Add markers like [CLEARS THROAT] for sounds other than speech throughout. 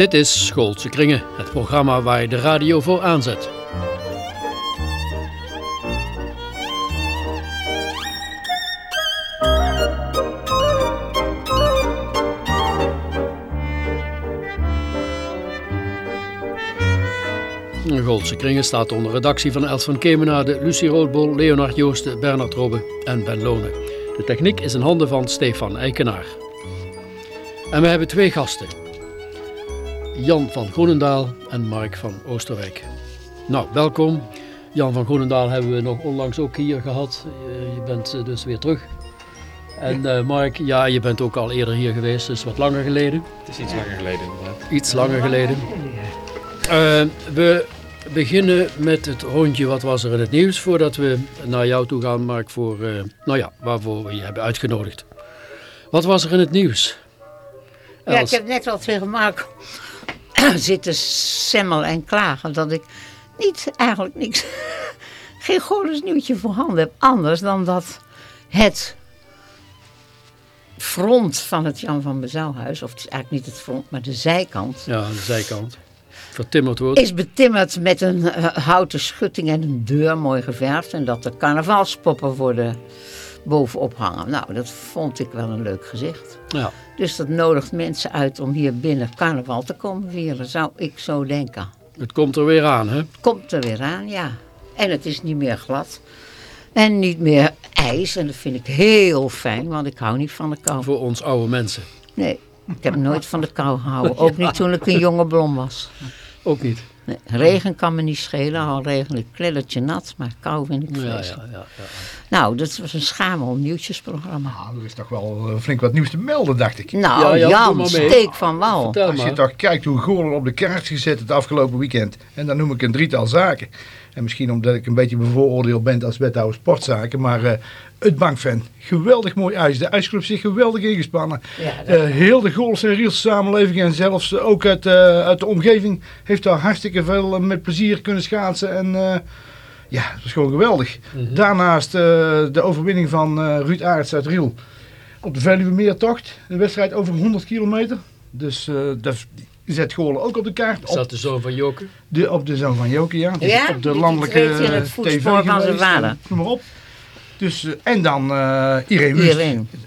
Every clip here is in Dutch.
Dit is Schoolse Kringen, het programma waar je de radio voor aanzet. Goldse Kringen staat onder redactie van Els van Kemenade, Lucie Roodbol, Leonard Joosten, Bernard Robbe en Ben Lonen. De techniek is in handen van Stefan Eikenaar. En we hebben twee gasten. Jan van Groenendaal en Mark van Oosterwijk. Nou, welkom. Jan van Groenendaal hebben we nog onlangs ook hier gehad. Eh, Je bent eh, dus weer terug. En eh, Mark, ja, je bent ook al eerder hier geweest, dus wat langer geleden. Het is iets langer geleden inderdaad. Iets langer geleden. Eh, we beginnen met het rondje wat was er in het nieuws voordat we naar jou toe gaan, Mark, voor, eh, nou ja, waarvoor we je hebben uitgenodigd. Wat was er in het nieuws? Ja, ik heb net al tegen Mark [CLEARS THROAT] zitten semmelen en klagen dat ik niet, eigenlijk niks, [LAUGHS] geen Goorles nieuwtje voorhanden heb. Anders dan dat het front van het Jan van Bezouwhuis, of het is eigenlijk niet het front, maar de zijkant, Ja, de zijkant. Vertimmerd wordt. is betimmerd met een eh, houten schutting en een deur mooi geverfd. En dat er carnavalspoppen worden bovenop hangen. Nou, dat vond ik wel een leuk gezicht. Ja. Dus dat nodigt mensen uit om hier binnen carnaval te komen vieren, zou ik zo denken. Het komt er weer aan, hè? Komt er weer aan, ja. En het is niet meer glad. En niet meer ijs. En dat vind ik heel fijn, want ik hou niet van de kou. Voor ons oude mensen. Nee, ik heb nooit van de kou gehouden. [LAUGHS] Ook niet toen ik een jonge blom was. Ook niet. Nee, regen kan me niet schelen, al regen ik kleddertje nat, maar kou vind ik Ja, ja, vreselijk. ja, ja. Nou, dat was een schamel nieuwtjesprogramma. Nou, er is toch wel eh, flink wat nieuws te melden, dacht ik. Nou, Ja, Jan, steek van wal. Als je toch kijkt hoe Goorlen op de kaart gezet het afgelopen weekend. En dan noem ik een drietal zaken. En misschien omdat ik een beetje bevooroordeeld ben als wethouder sportzaken. Maar eh, het bankfan, geweldig mooi ijs. De ijsclub zich geweldig ingespannen. Ja, Eh, heel de Goorlense en Rielse samenleving en zelfs ook uit, eh, uit de omgeving heeft daar hartstikke veel met plezier kunnen schaatsen. En ja, dat was gewoon geweldig. Mhm. Daarnaast de overwinning van Ruud Aerts uit Riel op de Veluwe Meertocht. Een wedstrijd over 100 kilometer. Dus eh, dat zet Goorlen ook op de kaart. Is Op dat de zoon van Joke? de, op de zoon van Joke, ja. Die op de die landelijke treedt in het voetspoor TV van zijn vader. Noem maar op. Dus, eh, en dan eh Irene Wust.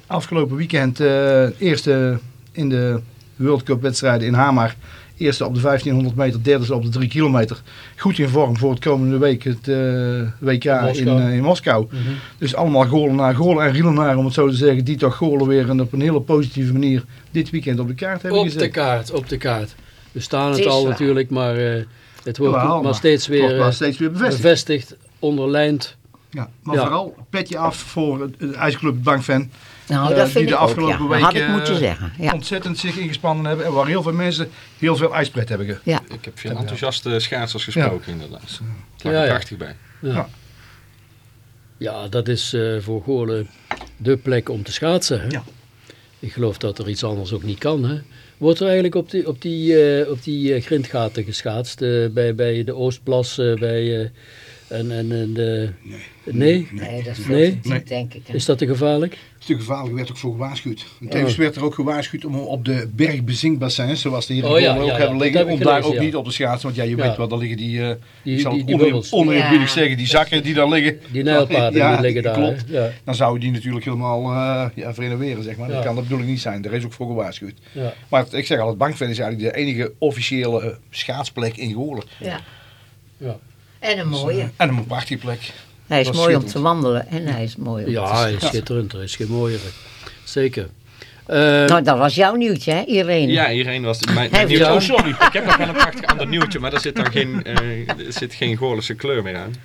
Afgelopen weekend eh, eerste in de World Cup wedstrijden in Hamar. Eerste op de 1500 meter, derde op de 3 kilometer. Goed in vorm voor het komende week, het eh, WK in, Moskou. eh, in Moskou. Mhm. Dus allemaal Goorlenaar, Goorlen en Rielenaar om het zo te zeggen. Die toch Goorlen weer en op een hele positieve manier dit weekend op de kaart hebben Op de gezet. kaart, op de kaart. We staan het, al waar. natuurlijk, maar eh, het wordt maar steeds weer wel eh, steeds weer bevestigd. bevestigd, onderlijnd. Ja, maar Ja. vooral petje af voor het, het ijsclub Bankfan. Nou, Eh, dat die vind de ik ook, afgelopen ja. Had weken, ik moeten eh, zeggen. Ja. Ontzettend zich ingespannen hebben. En waar heel veel mensen heel veel ijspret hebben ge. ja. Ik heb veel enthousiaste schaatsers gesproken inderdaad. Het lag er ja. prachtig bij. Ja, Ja. ja dat is eh, voor Goorlen de plek om te schaatsen. Hè? Ja. Ik geloof dat er iets anders ook niet kan. Hè? Wordt er eigenlijk op die, op die, eh, op die grindgaten geschaatst? eh, bij, bij de Oostplas, eh, bij... eh, en, en, en de... Nee. Nee, dat is Nee? veel te diep, denk ik. hè. Is dat te gevaarlijk? Een stuk gevaarlijk werd ook voor gewaarschuwd. En Oh. tevens werd er ook gewaarschuwd om op de bergbezinkbassins, zoals die hier in Oh ja, ook ja, ja, hebben dat liggen, heb om daar ook ja. niet op te schaatsen. Want ja, je Ja. weet wel, daar liggen die, eh Die, ik zal die, het oneerbiedig zeggen, die zakken die daar liggen. Die nijlpaarden Ja, die liggen daar. klopt. Dan zou je die natuurlijk helemaal eh ja, zeg maar. Ja. Dat kan de bedoeling niet zijn. Daar is ook voor gewaarschuwd. ja. Maar ik zeg al, het bankfan is eigenlijk de enige officiële eh, schaatsplek in Goorlen. Ja. Ja. En een mooie. En een prachtige plek. Hij is dat mooi om te wandelen en hij is mooi om Ja, te hij is schitterend. Er is geen mooiere. Zeker. Eh, Nou, dat was jouw nieuwtje, hè, Irene? Ja, iedereen was mijn, Hij mijn nieuwtje. Oh, sorry. Ik heb nog wel een prachtig ander nieuwtje, maar daar zit dan geen, eh, er zit geen Goorlense kleur meer aan.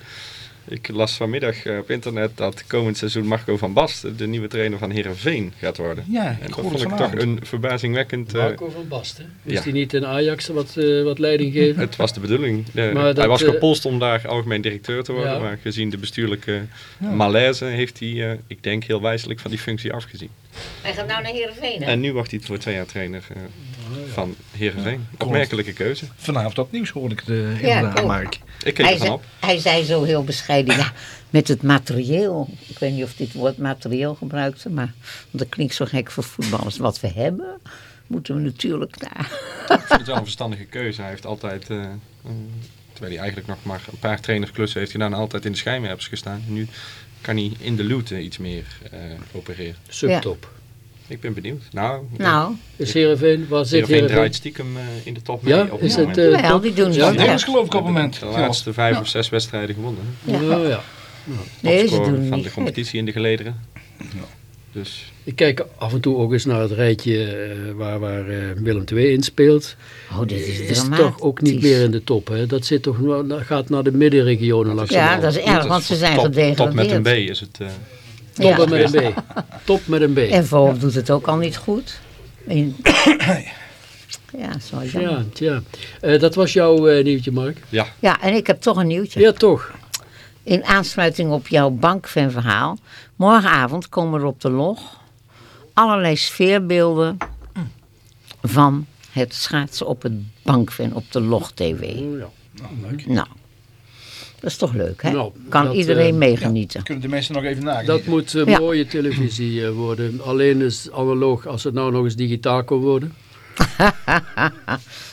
Ik las vanmiddag eh, op internet dat komend seizoen Marco van Basten de nieuwe trainer van Herenveen gaat worden. Ja, En dat vond ik toch een verbazingwekkend. eh, Marco van Basten. Is ja. hij niet in Ajax wat, eh, wat leiding geven? het was de bedoeling. Maar dat, hij was gepolst om daar algemeen directeur te worden, Ja. maar gezien de bestuurlijke malaise heeft hij, eh, ik denk, heel wijselijk van die functie afgezien. Hij gaat nou naar Heerenveen, hè? En nu wordt hij voor twee jaar trainer eh, van Herenveen. Opmerkelijke keuze. Vanavond op nieuws hoorde ik Ja, inderdaad. Mark. Ik keek Hij ervan zei, op. hij zei zo heel bescheiden, ja, met het materieel. Ik weet niet of dit woord materieel gebruikte, maar want dat klinkt zo gek voor voetballers. Wat we hebben, moeten we natuurlijk daar. Ik vind het wel een verstandige keuze. Hij heeft altijd, eh, eh, terwijl hij eigenlijk nog maar een paar trainersklussen heeft gedaan, altijd in de schijnwerpers gestaan. Nu kan hij in de looten iets meer eh, opereren. Subtop. Ik ben benieuwd. Nou, Nou, Is Heerenveen, waar zit Heerenveen Heerenveen? draait stiekem eh, in de top mee Ja, op is het... moment. eh, wel, die doen Ja, ja. dat geloof ik op het moment. De laatste vijf of zes wedstrijden gewonnen. Ja. Ja, ja. nee, ze doen van niet de competitie in de gelederen. Dus Ik kijk af en toe ook eens naar het rijtje eh, waar, waar eh, Willem II in speelt. Oh, dit is Is toch ook niet meer in de top. Hè? Dat zit toch, wel- dat gaat naar de middenregionen langs. Ja, dat is erg, want ze zijn top, Top met een gedegradeerd. B is het. Top Ja. met een B. Top met een B. En Volop doet het ook al niet goed. In- [COUGHS] Ja, zo jammer. Ja, tja. Eh, dat was jouw eh, nieuwtje, Mark. ja, Ja, en ik heb toch een nieuwtje. Ja, toch. In aansluiting op jouw bankfanverhaal. Morgenavond komen er op de log allerlei sfeerbeelden van het schaatsen op het bankfan op de log TV. Oh, ja. Nou, dat is toch leuk, hè? Nou, kan dat, iedereen eh, meegenieten. Kunnen de mensen nog even nagaan. Dat moet eh, Ja. mooie televisie eh, worden. Alleen is analoog als het nou nog eens digitaal kon worden. [LAUGHS]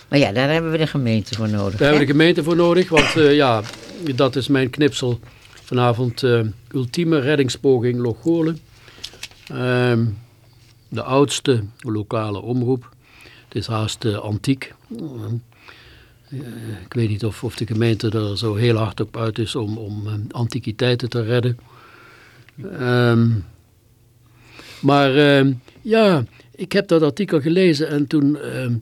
Maar ja, daar hebben we de gemeente voor nodig. Daar hebben we de gemeente voor nodig. Want eh, ja, dat is mijn knipsel. Vanavond eh, ultieme reddingspoging Logolen. Ehm, de oudste lokale omroep. Het is haast antiek. Eh, ik weet niet of, of de gemeente er zo heel hard op uit is om, om eh, antiquiteiten te redden. Ehm, maar ehm, ja, ik heb dat artikel gelezen en toen ehm,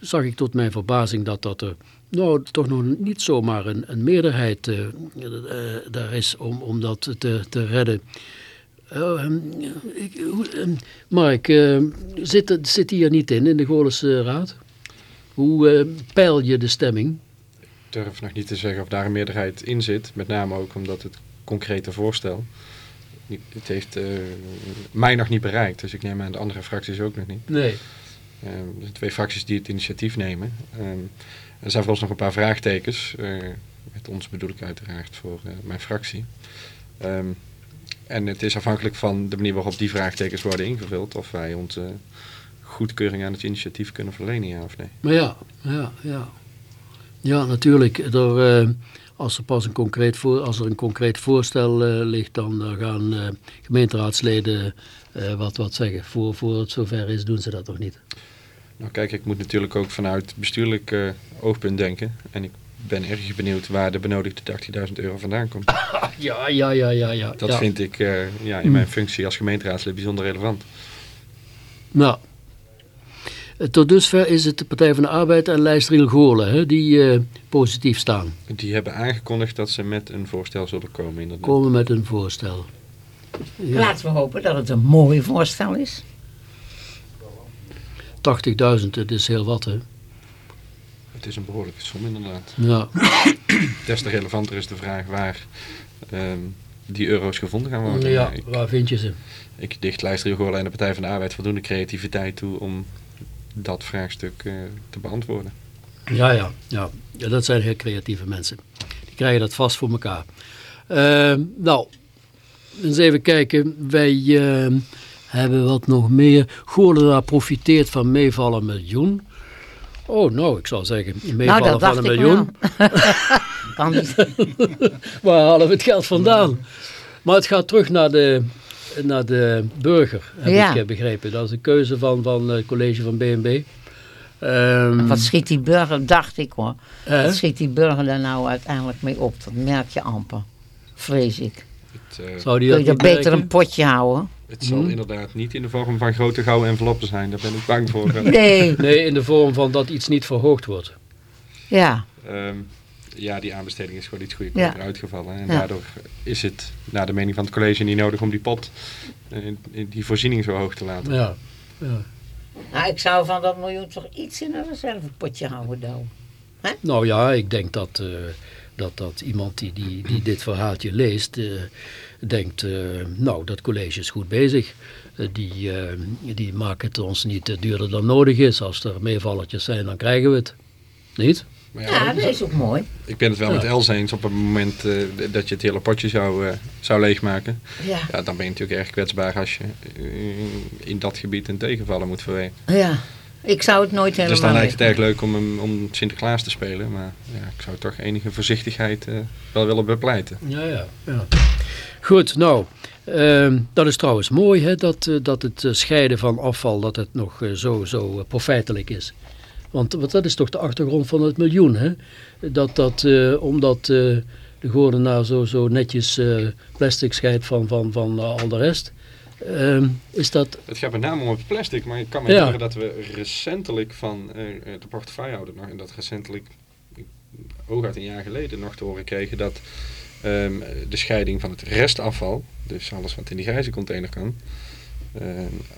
zag ik tot mijn verbazing dat dat er nou, toch nog niet zomaar een, een meerderheid eh, daar is om, om dat te, te redden. Ik, Mark, zit, zit die er niet in, in de Goorlense Raad? Hoe eh, peil je de stemming? ik durf nog niet te zeggen of daar een meerderheid in zit. Met name ook omdat het concrete voorstel. Het heeft eh, mij nog niet bereikt. Dus ik neem aan de andere fracties ook nog niet. Nee. Eh, er zijn twee fracties die het initiatief nemen. Eh, er zijn voor ons nog een paar vraagtekens. eh, met ons bedoel ik uiteraard voor mijn fractie. Ehm, en het is afhankelijk van de manier waarop die vraagtekens worden ingevuld. Of wij onze goedkeuring aan het initiatief kunnen verlenen, ja of nee. Maar ja, ja, ja. Ja, natuurlijk. Er, eh, als, er pas een concreet voor, als er een concreet voorstel eh, ligt, dan eh, gaan gemeenteraadsleden wat, wat zeggen. Voor, voor het zover is, doen ze dat nog niet. Nou kijk, ik moet natuurlijk ook vanuit bestuurlijk oogpunt denken. En ik ben erg benieuwd waar de benodigde 18.000 euro vandaan komt. [LAUGHS] Ja, ja, ja, ja. ja. Dat ja. vind ik ja, in mijn functie als gemeenteraadslid bijzonder relevant. Nou, tot dusver is het de Partij van de Arbeid en Lijst Riel die eh, positief staan. Die hebben aangekondigd dat ze met een voorstel zullen komen. Inderdaad. Komen met een voorstel. Ja, Laten we hopen dat het een mooi voorstel is. 80.000, het is heel wat hè. Het is een behoorlijke som inderdaad. Ja, [CLEARS THROAT] Des te relevanter is de vraag waar ehm, die euro's gevonden gaan worden. ja Ik, waar vind je ze? ik dicht Lijst Goorlen en de Partij van de Arbeid voldoende creativiteit toe om dat vraagstuk eh, te beantwoorden. Ja, ja, ja, ja. Dat zijn heel creatieve mensen. Die krijgen dat vast voor elkaar. Eh, nou, eens even kijken. Wij eh, hebben wat nog meer. Goorlenaar profiteert van meevallen miljoen. Oh, nou, ik zou zeggen, meevallen nou, dat van een miljoen. [LAUGHS] kan niet. [LAUGHS] Waar halen we het geld vandaan? Maar het gaat terug naar de, naar de burger, heb Ja. ik eh, begrepen. Dat is een keuze van, van het college van BNB. Ehm, Wat schiet die burger, dacht ik hoor. hè? Wat schiet die burger daar nou uiteindelijk mee op? Dat merk je amper. Vrees ik. Het, eh, Zou die Kun je dat beter merken? een potje houden? het zal Mhm. inderdaad niet in de vorm van grote gouden enveloppen zijn. Daar ben ik bang voor. Nee. Nee, in de vorm van dat iets niet verhoogd wordt. Ja. Ehm, ja, die aanbesteding is gewoon iets goedkoper Ja. uitgevallen. En Ja. daardoor is het, naar de mening van het college, niet nodig om die pot, die voorziening zo hoog te laten. Ja. ja. Nou, ik zou van dat miljoen toch iets in een reservepotje houden, nou. Nou ja, ik denk dat, eh, dat, dat iemand die, die, die dit verhaaltje leest, eh, denkt, eh, nou, dat college is goed bezig. Die, eh, die maken het ons niet duurder dan nodig is. Als er meevallertjes zijn, dan krijgen we het. Niet? Maar Ja, dat is ook mooi. Ik ben het wel Ja. met Els eens op het moment eh, dat je het hele potje zou, eh, zou leegmaken. Ja. Ja, dan ben je natuurlijk erg kwetsbaar als je eh, in dat gebied een tegenvallen moet verweren. Ja. Ik zou het nooit helemaal Dus dan lijkt het erg leuk om, om Sinterklaas te spelen. Maar ja, ik zou toch enige voorzichtigheid eh, wel willen bepleiten. Ja, ja. ja. Goed, nou, ehm, dat is trouwens mooi hè, dat, eh, dat het scheiden van afval dat het nog zo, zo profijtelijk is. Want, want dat is toch de achtergrond van het miljoen. Hè? Dat, dat, eh, omdat eh, de Goordenaar zo, zo netjes eh, plastic scheidt van, van, van al de rest. ehm, is dat... Het gaat met name om het plastic, maar ik kan me Ja. herinneren dat we recentelijk van de portefeuillehouder nog, en dat recentelijk, ik- hooguit een jaar geleden nog te horen kregen, dat ehm, de scheiding van het restafval, dus alles wat in die grijze container kan,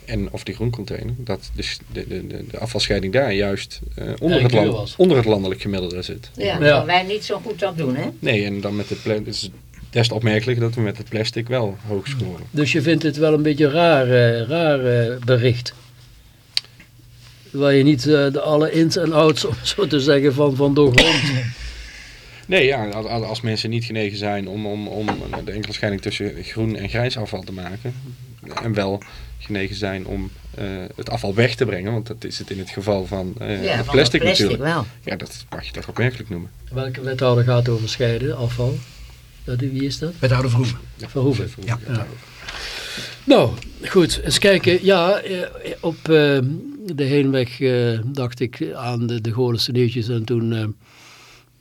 en of die groencontainer, dat de, de, de, de, de afvalscheiding daar juist eh, onder, het land, onder het landelijk gemiddelde zit. Ja, Ja. wij niet zo goed dat doen, hè? Nee, en dan met het pla- het is des te opmerkelijk dat we met het plastic wel hoog scoren. Dus je vindt het wel een beetje raar, eh, raar eh, bericht. Waar je niet eh, de alle ins en outs, [LAUGHS] om zo te zeggen, van, van doorgrondt. [COUGHS] Nee, ja, als mensen niet genegen zijn om, om, om de enkele scheiding tussen groen en grijs afval te maken. En wel genegen zijn om eh, het afval weg te brengen. Want dat is het in het geval van, eh, Ja, het van plastic, het plastic natuurlijk. wel. Ja, dat mag je toch opmerkelijk noemen. Welke wethouder gaat over scheiden, afval? Dat, wie is dat? Wethouder Verhoeven. Verhoeven. Ja. Ja. Nou, goed, eens kijken. Ja, eh, op eh, de heenweg eh, dacht ik aan de, de Goorlense nieuwtjes en toen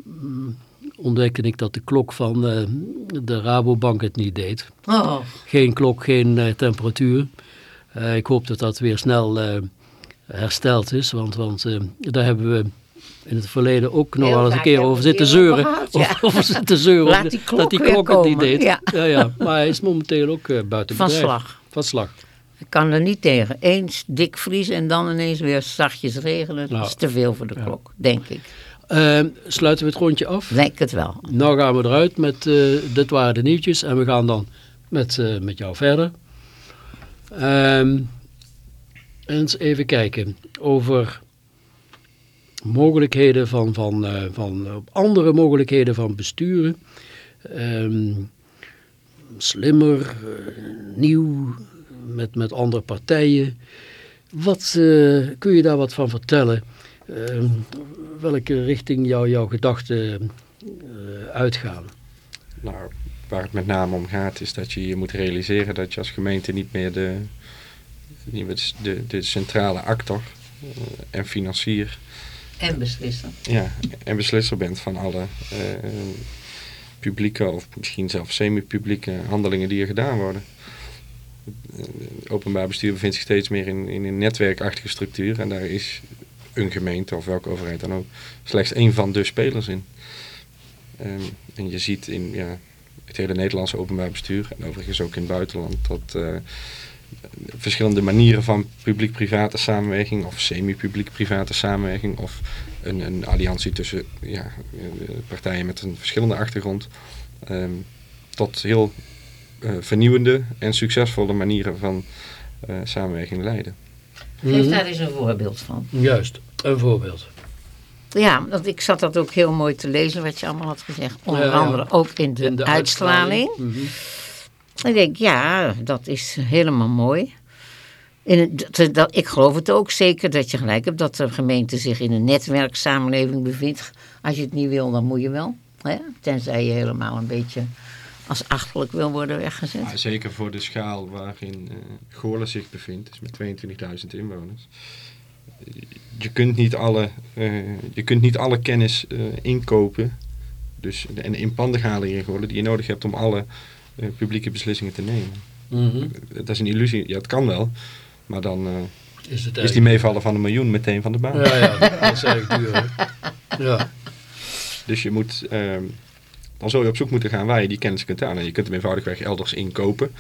mm, ontdekte ik dat de klok van eh, de Rabobank het niet deed. Oh, Geen klok, geen eh, temperatuur. Eh, ik hoop dat dat weer snel hersteld is, want, want daar hebben we in het verleden ook nog wel eens een keer over zitten zeuren. gehad, ja. Over, over zitten zeuren. Laat die klok dat die klok het niet deed. ja. Ja, ja. Maar hij is momenteel ook buiten van bedrijf. slag. Van slag. Ik kan er niet tegen. Eens dik vriezen en dan ineens weer zachtjes regenen. Nou, Dat is te veel voor de klok, denk ik. Eh, sluiten we het rondje af. Denk het wel. Nou gaan we eruit met eh, dit waren de nieuwtjes en we gaan dan met, eh, met jou verder. Ehm, eens even kijken over mogelijkheden van, van, eh, van andere mogelijkheden van besturen. Ehm, slimmer, nieuw, met, met andere partijen. Wat kun je daar wat van vertellen? Ehm, welke richting jou, jouw gedachten eh, uitgaan? Nou, waar het met name om gaat is dat je je moet realiseren dat je als gemeente niet meer de, niet meer de, de centrale actor eh, en financier En beslissen. ja, en beslisser bent van alle eh, publieke of misschien zelfs semi-publieke handelingen die er gedaan worden. Het openbaar bestuur bevindt zich steeds meer in, in een netwerkachtige structuur en daar is een gemeente of welke overheid dan ook slechts één van de spelers in. Ehm, en je ziet in ja, het hele Nederlandse openbaar bestuur en overigens ook in het buitenland dat eh, verschillende manieren van publiek-private samenwerking of semi-publiek-private samenwerking of een, een alliantie tussen ja, eh, partijen met een verschillende achtergrond ehm, tot heel eh, vernieuwende en succesvolle manieren van eh, samenwerking leiden. Geef Mhm. daar eens een voorbeeld van. Juist, een voorbeeld. Ja, want ik zat dat ook heel mooi te lezen wat je allemaal had gezegd. Onder Ja, ja. andere ook in de, In de uitstraling. Mhm. Ik denk, ja, dat is helemaal mooi. In het, dat, dat- ik geloof het ook zeker dat je gelijk hebt dat de gemeente zich in een netwerksamenleving bevindt. Als je het niet wil, dan moet je wel. Hè? Tenzij je helemaal een beetje als achterlijk wil worden weggezet. Maar zeker voor de schaal waarin eh Goorlen zich bevindt, dus met 22.000 inwoners. Je kunt niet alle, eh, je kunt niet alle kennis eh, inkopen dus, en in panden halen Goorlen die je nodig hebt om alle eh, publieke beslissingen te nemen. Mhm. Dat is een illusie. Ja, het kan wel, maar dan Is, het is die meevallen van een miljoen meteen van de baan. Ja, ja, dat is eigenlijk duur. Ja. Dus je moet, ehm, dan zul je op zoek moeten gaan waar je die kennis kunt halen. En je kunt hem eenvoudigweg elders inkopen.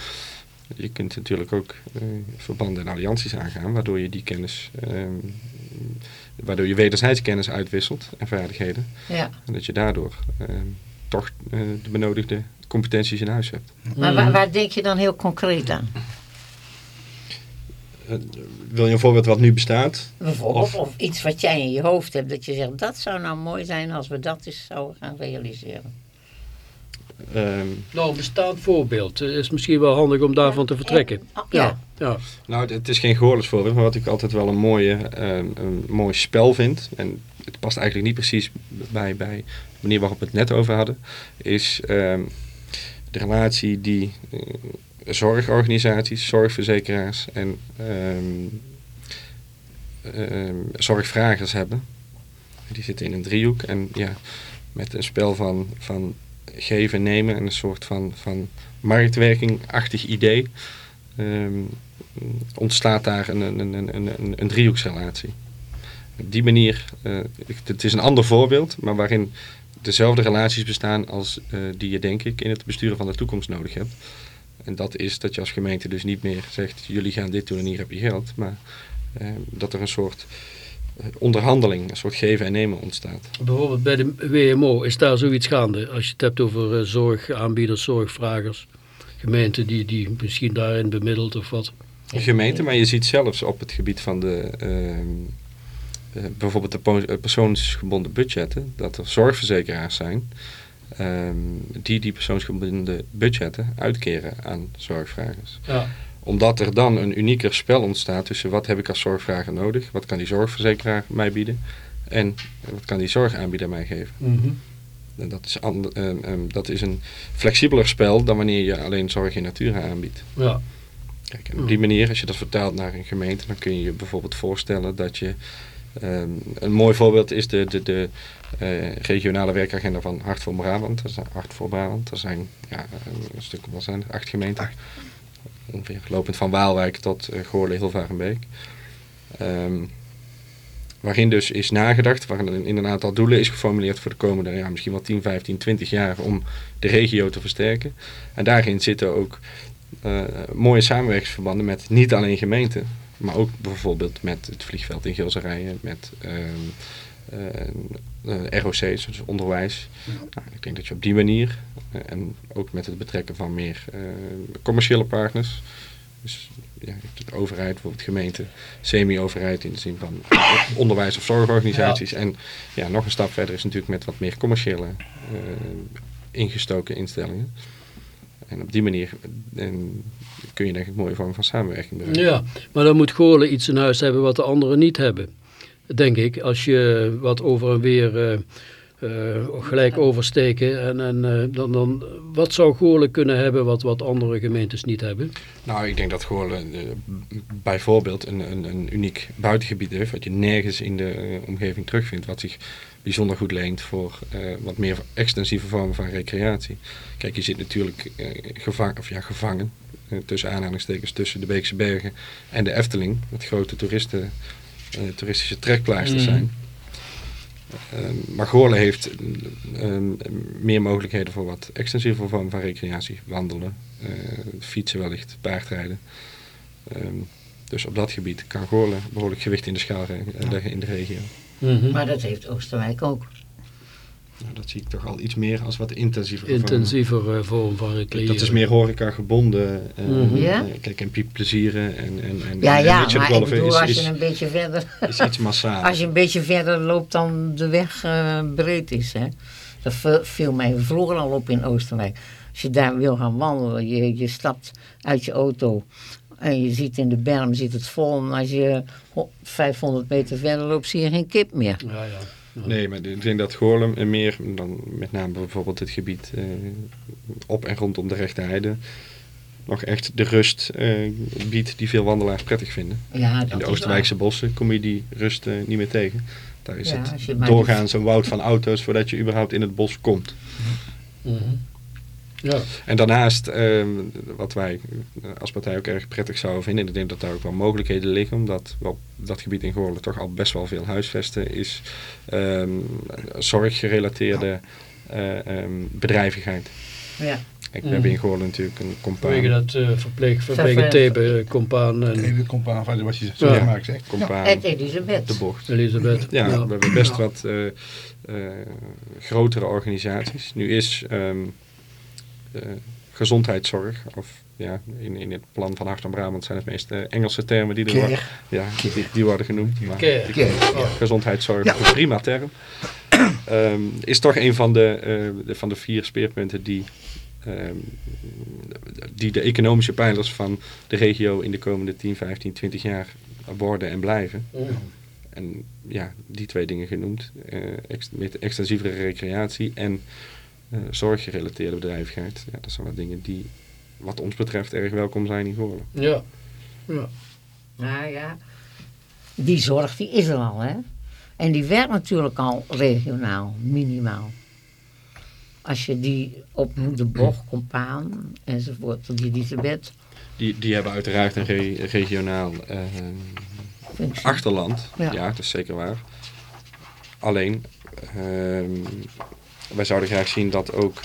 Je kunt natuurlijk ook eh, verbanden en allianties aangaan, waardoor je die kennis, ehm, waardoor je wederzijds kennis uitwisselt en vaardigheden. Ja. En dat je daardoor ehm, toch eh, de benodigde competenties in huis hebt. Maar waar, waar denk je dan heel concreet aan? Eh, wil je een voorbeeld wat nu bestaat? Bijvoorbeeld, Of- of, iets wat jij in je hoofd hebt, dat je zegt, dat zou nou mooi zijn als we dat eens zouden gaan realiseren. Ehm, Nou, een bestaand voorbeeld eh, is misschien wel handig om daarvan te vertrekken. Ja. Ja, ja. nou, het- het is geen Goorles voorbeeld, maar wat ik altijd wel een, mooie, ehm, een mooi spel vind. En het past eigenlijk niet precies bij, bij de manier waarop we het net over hadden. Is ehm, de relatie die eh, zorgorganisaties, zorgverzekeraars en ehm, ehm, zorgvragers hebben. Die zitten in een driehoek en ja, met een spel van, van geven en nemen en een soort van, van marktwerking-achtig idee ehm, ontstaat daar een, een, een, een, een, driehoeksrelatie. Op die manier, eh, het is een ander voorbeeld, maar waarin dezelfde relaties bestaan als eh, die je denk ik in het besturen van de toekomst nodig hebt. En dat is dat je als gemeente dus niet meer zegt, jullie gaan dit doen en hier heb je geld. Maar eh, dat er een soort onderhandeling, een soort geven en nemen ontstaat. Bijvoorbeeld bij de WMO is daar zoiets gaande. Als je het hebt over eh, zorgaanbieders, zorgvragers. Gemeenten die, die misschien daarin bemiddelt of wat. Gemeente, maar je ziet zelfs op het gebied van de, ehm, eh, bijvoorbeeld de eh, persoonsgebonden budgetten, dat er zorgverzekeraars zijn ehm, die die persoonsgebonden budgetten uitkeren aan zorgvragers. Ja. Omdat er dan een unieker spel ontstaat tussen wat heb ik als zorgvrager nodig, wat kan die zorgverzekeraar mij bieden en wat kan die zorgaanbieder mij geven. En dat, is ehm, ehm, dat is een flexibeler spel dan wanneer je alleen zorg in natura aanbiedt. ja. Kijk, en op die manier, als je dat vertaalt naar een gemeente, dan kun je je bijvoorbeeld voorstellen dat je. ehm, een mooi voorbeeld is de, de, de eh, regionale werkagenda van Hart voor Brabant. Er zijn Hart voor Brabant. Er zijn ja, een stuk, wat zijn? Acht gemeenten. Ongeveer lopend van Waalwijk tot uh, Goorle, Hilvarenbeek. Ehm, waarin dus is nagedacht, waarin in een aantal doelen is geformuleerd voor de komende ja, misschien wel 10, 15, 20 jaar om de regio te versterken. En daarin zitten ook eh, mooie samenwerkingsverbanden met niet alleen gemeenten, maar ook bijvoorbeeld met het vliegveld in Gilserijen, met ehm, eh, ROC's, dus onderwijs. Nou, ik denk dat je op die manier, eh, en ook met het betrekken van meer eh, commerciële partners, dus ja, je hebt de overheid, bijvoorbeeld gemeente, semi-overheid in de zin van [COUGHS] onderwijs- of zorgorganisaties. En ja, nog een stap verder is natuurlijk met wat meer commerciële eh, ingestoken instellingen. En op die manier eh, kun je denk ik mooie vormen van samenwerking bereiken. ja, maar dan moet Goorlen iets in huis hebben wat de anderen niet hebben. Denk ik, als je wat over en weer eh, eh, gelijk oversteken. En, en eh, dan, dan, wat zou Goorlen kunnen hebben wat, wat andere gemeentes niet hebben? Nou, ik denk dat eh, bijvoorbeeld een, een, een uniek buitengebied heeft, wat je nergens in de omgeving terugvindt, wat zich bijzonder goed leent voor wat meer extensieve vormen van recreatie. Kijk, je zit natuurlijk eh, gevang, of ja, gevangen, tussen aanhalingstekens, tussen de Beekse Bergen en de Efteling, wat grote toeristen, toeristische trekpleisters Mhm. zijn. Ehm, maar Goorlen heeft ehm, meer mogelijkheden voor wat extensieve vormen van recreatie. Wandelen, eh, fietsen wellicht, paardrijden. Ehm, dus op dat gebied kan Goorlen behoorlijk gewicht in de schaal leggen in de regio. Mhm. Maar dat heeft Oosterwijk ook. Nou, dat zie ik toch al iets meer als wat intensiever. Intensiever eh, vorm van recreëren. Dat is meer horeca gebonden. eh, Mhm. Ja? kijk, en piepplezieren en, en, en, Ja, en ja, maar ik bedoel, is, als je een beetje verder, is iets massaal. [LAUGHS] als je een beetje verder loopt dan de weg eh, breed is. Hè. Dat viel mij vroeger al op in Oostenrijk. Als je daar wil gaan wandelen, je, je stapt uit je auto en je ziet in de berm zit het vol. En als je ho- 500 meter verder loopt, zie je geen kip meer. Ja, ja. Nee, maar ik denk dat Goorlem en meer, dan met name bijvoorbeeld het gebied eh, op en rondom de rechte heide, nog echt de rust eh, biedt die veel wandelaars prettig vinden. Ja, dat In de is Oosterwijkse bossen kom je die rust eh, niet meer tegen. Daar is Ja, het doorgaans een woud van auto's voordat je überhaupt in het bos komt. Mhm. Ja. En daarnaast, ehm, wat wij eh, als partij ook erg prettig zouden vinden, en ik denk dat daar ook wel mogelijkheden liggen, omdat we op dat gebied in Goorlen toch al best wel veel huisvesten, is ehm, zorggerelateerde eh, ehm, bedrijvigheid. Ja. We Mhm. hebben in Goorlen natuurlijk een Vanwege compaan. dat uh, verpleeg, Verpleeg- verpleegteken, compaan en compaan van wat je zo Ja. zegt. compaan Het Elisabeth. de bocht. Elisabeth. Ja, Ja. we hebben best wat eh, eh, grotere organisaties. Nu is ehm, eh, gezondheidszorg. Of ja, in, in het plan van Hart van Brabant zijn het meest eh, Engelse termen die, er worden, ja, die, die worden genoemd. Maar Care. die- Care, ja. Gezondheidszorg Ja. een prima term. [CLEARS THROAT] Ehm, is toch een van de, eh, de- van de vier speerpunten die, ehm, die de economische pijlers van de regio in de komende 10, 15, 20 jaar worden en blijven. En ja, die twee dingen genoemd. eh, ex- met extensievere recreatie en eh, zorggerelateerde bedrijvigheid. Ja, dat zijn wat dingen die wat ons betreft erg welkom zijn in Goorlen. Ja. ja. Nou ja, die zorg die is er al, hè. En die werkt natuurlijk al regionaal, minimaal. Als je die op de bocht, compaan enzovoort, die Elisabeth Die, die hebben uiteraard een re- regionaal eh, functie. achterland. Ja. Ja. dat is zeker waar. Alleen, ehm, wij zouden graag zien dat ook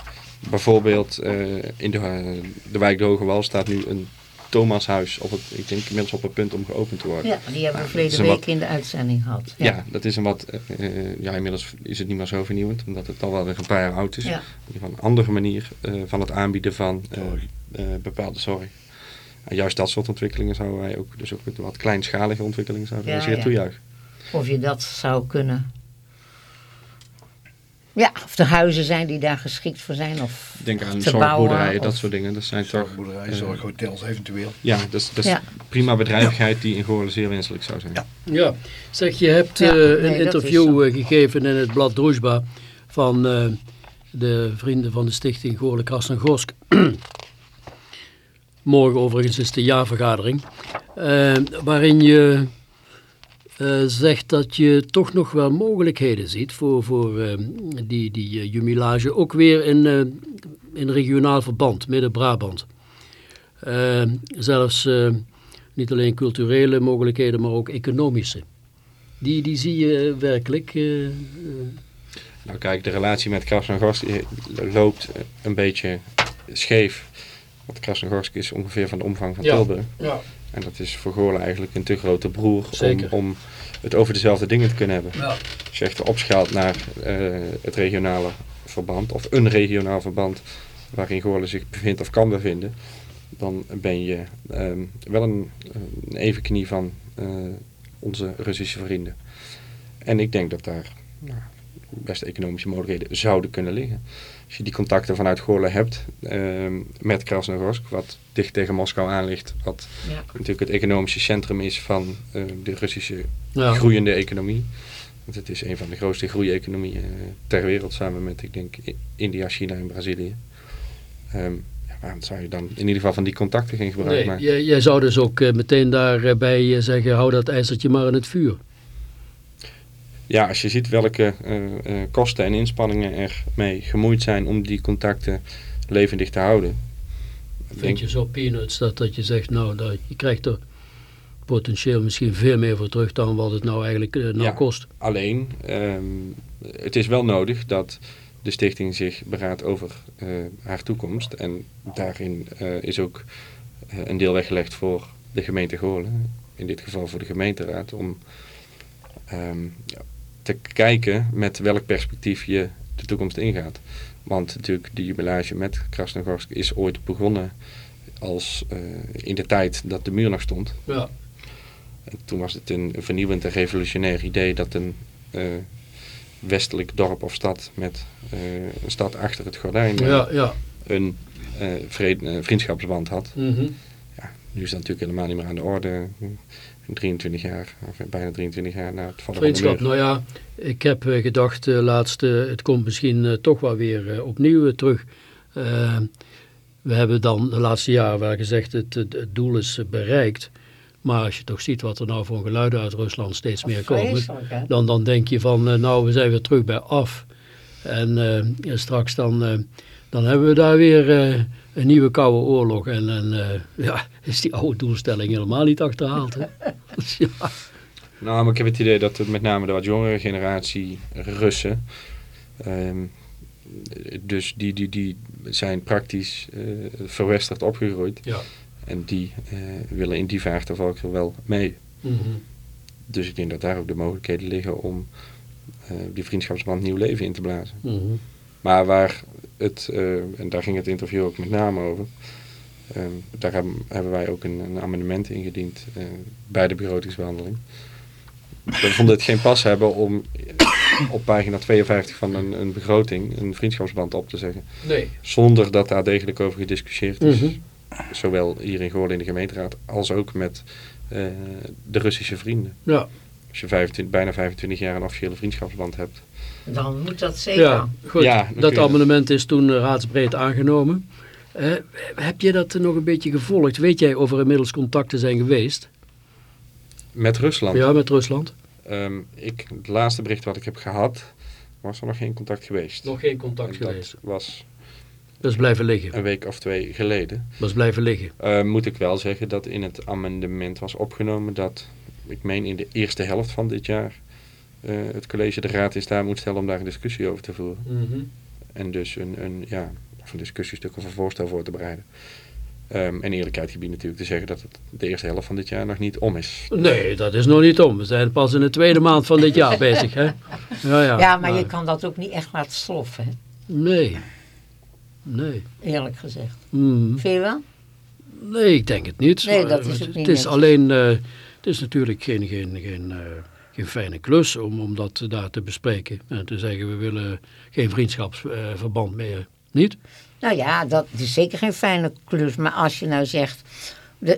bijvoorbeeld eh, in de, eh, de wijk de Hoge Wal staat nu een Thomashuis op het, ik denk inmiddels op het punt om geopend te worden. Ja, die hebben we verleden een week wat- in de uitzending gehad. Ja, dat is een wat, eh, ja inmiddels is het niet meer zo vernieuwend, omdat het al wel weer een paar jaar oud is. Ja. Van een andere manier eh, van het aanbieden van bepaalde zorg. En juist dat soort ontwikkelingen zouden wij ook, dus ook met wat kleinschalige ontwikkelingen zouden wij Ja, zeer ja. toejuichen. Of je dat zou kunnen... Ja, of er huizen zijn die daar geschikt voor zijn. Of Denk aan te zorgboerderijen, dat soort dingen. Dat zijn Zorgboerderijen, eh, zorghotels eventueel. ja, dat is, dat is Ja. prima bedrijvigheid die in Goorlen zeer wenselijk zou zijn. Ja. Ja, zeg, je hebt Ja, eh, nee, een interview eh, gegeven in het blad Druzhba van eh, de vrienden van de stichting Goorle Krasnogorsk. [CLEARS THROAT] Morgen overigens is de jaarvergadering. eh, waarin je eh, zegt dat je toch nog wel mogelijkheden ziet voor, voor eh, die, die jumelage. Ook weer in, eh, in regionaal verband, Midden-Brabant. Eh, zelfs niet alleen culturele mogelijkheden, maar ook economische. Die, die zie je werkelijk. Nou kijk, de relatie met Krasnogorsk eh, loopt eh, een beetje scheef. Want Krasnogorsk is ongeveer van de omvang van Ja. Tilburg. ja. En dat is voor Goorlen eigenlijk een te grote broer om, om het over dezelfde dingen te kunnen hebben. Ja. Als je echt opschaalt naar eh, het regionale verband, of een regionaal verband waarin Goorlen zich bevindt of kan bevinden, dan ben je ehm, wel een, een evenknie van eh, onze Russische vrienden. En ik denk dat daar nou, best economische mogelijkheden zouden kunnen liggen. Als je die contacten vanuit Goorlen hebt ehm, met Krasnogorsk, wat dicht tegen Moskou aan ligt, wat Ja. natuurlijk het economische centrum is van eh, de Russische Ja. groeiende economie. Want het is een van de grootste groeieconomieën eh, ter wereld, samen met, ik denk, India, China en Brazilië. Ehm, ja, waarom zou je dan in ieder geval van die contacten geen gebruik Nee, maken? jij, jij zou dus ook eh, meteen daarbij zeggen: hou dat ijzertje maar in het vuur. Ja, als je ziet welke eh, eh, kosten en inspanningen er mee gemoeid zijn om die contacten levendig te houden. Vind denk- je zo peanuts dat, dat je zegt: nou, dat, je krijgt er potentieel misschien veel meer voor terug dan wat het nou eigenlijk eh, nou Ja. kost. Alleen, ehm, het is wel nodig dat de stichting zich beraadt over haar toekomst. En daarin is ook een deel weggelegd voor de gemeente Goorlen. In dit geval voor de gemeenteraad. Om ehm, ja, te kijken met welk perspectief je de toekomst ingaat. Want natuurlijk, die jubilage met Krasnogorsk is ooit begonnen als eh, in de tijd dat de muur nog stond. Ja. En toen was het een vernieuwend en revolutionair idee dat een eh, westelijk dorp of stad met eh, een stad achter het gordijn Ja, ja. een vrede- vriendschapsband had. Mhm. Ja, nu is dat natuurlijk helemaal niet meer aan de orde. 23 jaar, of bijna 23 jaar na het vallen Vriendschap, van de muur. nou ja, ik heb eh, gedacht eh, laatst, eh, het komt misschien toch wel weer opnieuw terug. Eh, we hebben dan de laatste jaren wel gezegd, het, het, het doel is bereikt. Maar als je toch ziet wat er nou voor geluiden uit Rusland steeds meer komen, dan, dan denk je van, nou we zijn weer terug bij af. En eh, straks dan, eh, dan hebben we daar weer eh, een nieuwe koude oorlog. En, en eh, ja, is die oude doelstelling helemaal niet achterhaald. Hè? [LAUGHS] Ja. Nou, maar ik heb het idee dat het met name de wat jongere generatie Russen, ehm, dus die, die, die zijn praktisch eh, verwesterd opgegroeid. Ja. En die willen in die vaart of ook wel mee. Mhm. Dus ik denk dat daar ook de mogelijkheden liggen om die vriendschapsband nieuw leven in te blazen. Mhm. Maar waar het, eh, en daar ging het interview ook met name over. Ehm, daar hebben, hebben wij ook een, een amendement ingediend uh, bij de begrotingsbehandeling. We vonden het geen pas hebben om op pagina 52 van een, een begroting een vriendschapsband op te zeggen. Nee. Zonder dat daar degelijk over gediscussieerd is. Mhm. Zowel hier in Goorlen in de gemeenteraad als ook met uh, de Russische vrienden. Ja. Als je 25, bijna 25 jaar een officiële vriendschapsband hebt. Dan moet dat zeker. Ja, goed. Ja, dat amendement is toen eh, raadsbreed aangenomen. Eh, heb je dat nog een beetje gevolgd? Weet jij of er inmiddels contacten zijn geweest? Met Rusland. Ja, met Rusland? Ehm, ik, het laatste bericht wat ik heb gehad, was er nog geen contact geweest. Nog geen contact En geweest. Dat was Dat is blijven liggen. een week of twee geleden. Dat is blijven liggen. Eh, moet ik wel zeggen dat in het amendement was opgenomen dat, ik meen in de eerste helft van dit jaar, het college de raad in staat moet stellen om daar een discussie over te voeren. En dus een, een, ja, of een discussiestuk of een voorstel voor te bereiden. Ehm, en eerlijkheid gebied natuurlijk te zeggen dat het de eerste helft van dit jaar nog niet om is. Nee, dat is nog niet om. We zijn pas in de tweede maand van dit jaar bezig. Hè? Ja, ja. Ja, maar je kan dat ook niet echt laten sloffen, hè? Nee. Nee. eerlijk gezegd. Mhm. Vind je wel? Nee, ik denk het niet. Nee, dat is het, ook niet Het is alleen, eh, het is natuurlijk geen, geen, geen, eh, geen fijne klus om, om dat daar te bespreken. En te zeggen, we willen geen vriendschapsverband meer. Niet? Nou ja, dat is zeker geen fijne klus. Maar als je nou zegt,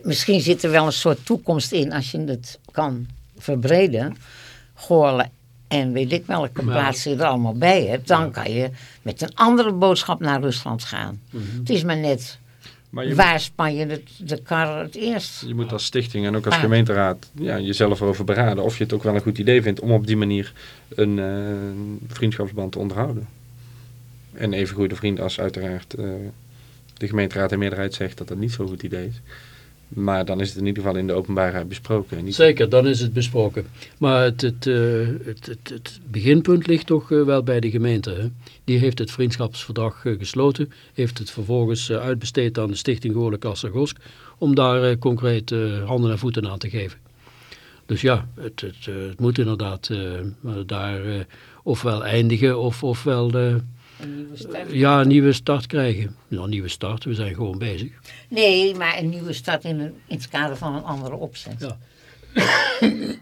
misschien zit er wel een soort toekomst in als je het kan verbreden. Goorlen en weet ik welke Maar- plaatsen je er allemaal bij hebt. Dan kan je met een andere boodschap naar Rusland gaan. Mhm. Het is maar net, Maar je, waar span je de, de kar het eerst? je moet als stichting en ook als Ah. gemeenteraad ja, jezelf erover beraden of je het ook wel een goed idee vindt om op die manier een eh, vriendschapsband te onderhouden. En even goede vriend als uiteraard eh, de gemeenteraad en meerderheid zegt dat dat niet zo'n goed idee is. Maar dan is het in ieder geval in de openbaarheid besproken. Zeker, dan is het besproken. Maar het, het, eh, het, het, beginpunt ligt toch eh, wel bij de gemeente. Hè? Die heeft het vriendschapsverdrag eh, gesloten, heeft het vervolgens uitbesteed aan de stichting Goorlijk Gosk om daar concreet handen en voeten aan te geven. Dus ja, het, moet inderdaad daar ofwel eindigen of, ofwel Een nieuwe start. ja, een nieuwe start krijgen. Nou, een nieuwe start, we zijn gewoon bezig. Nee, maar een nieuwe start in, een, in het kader van een andere opzet. Ja.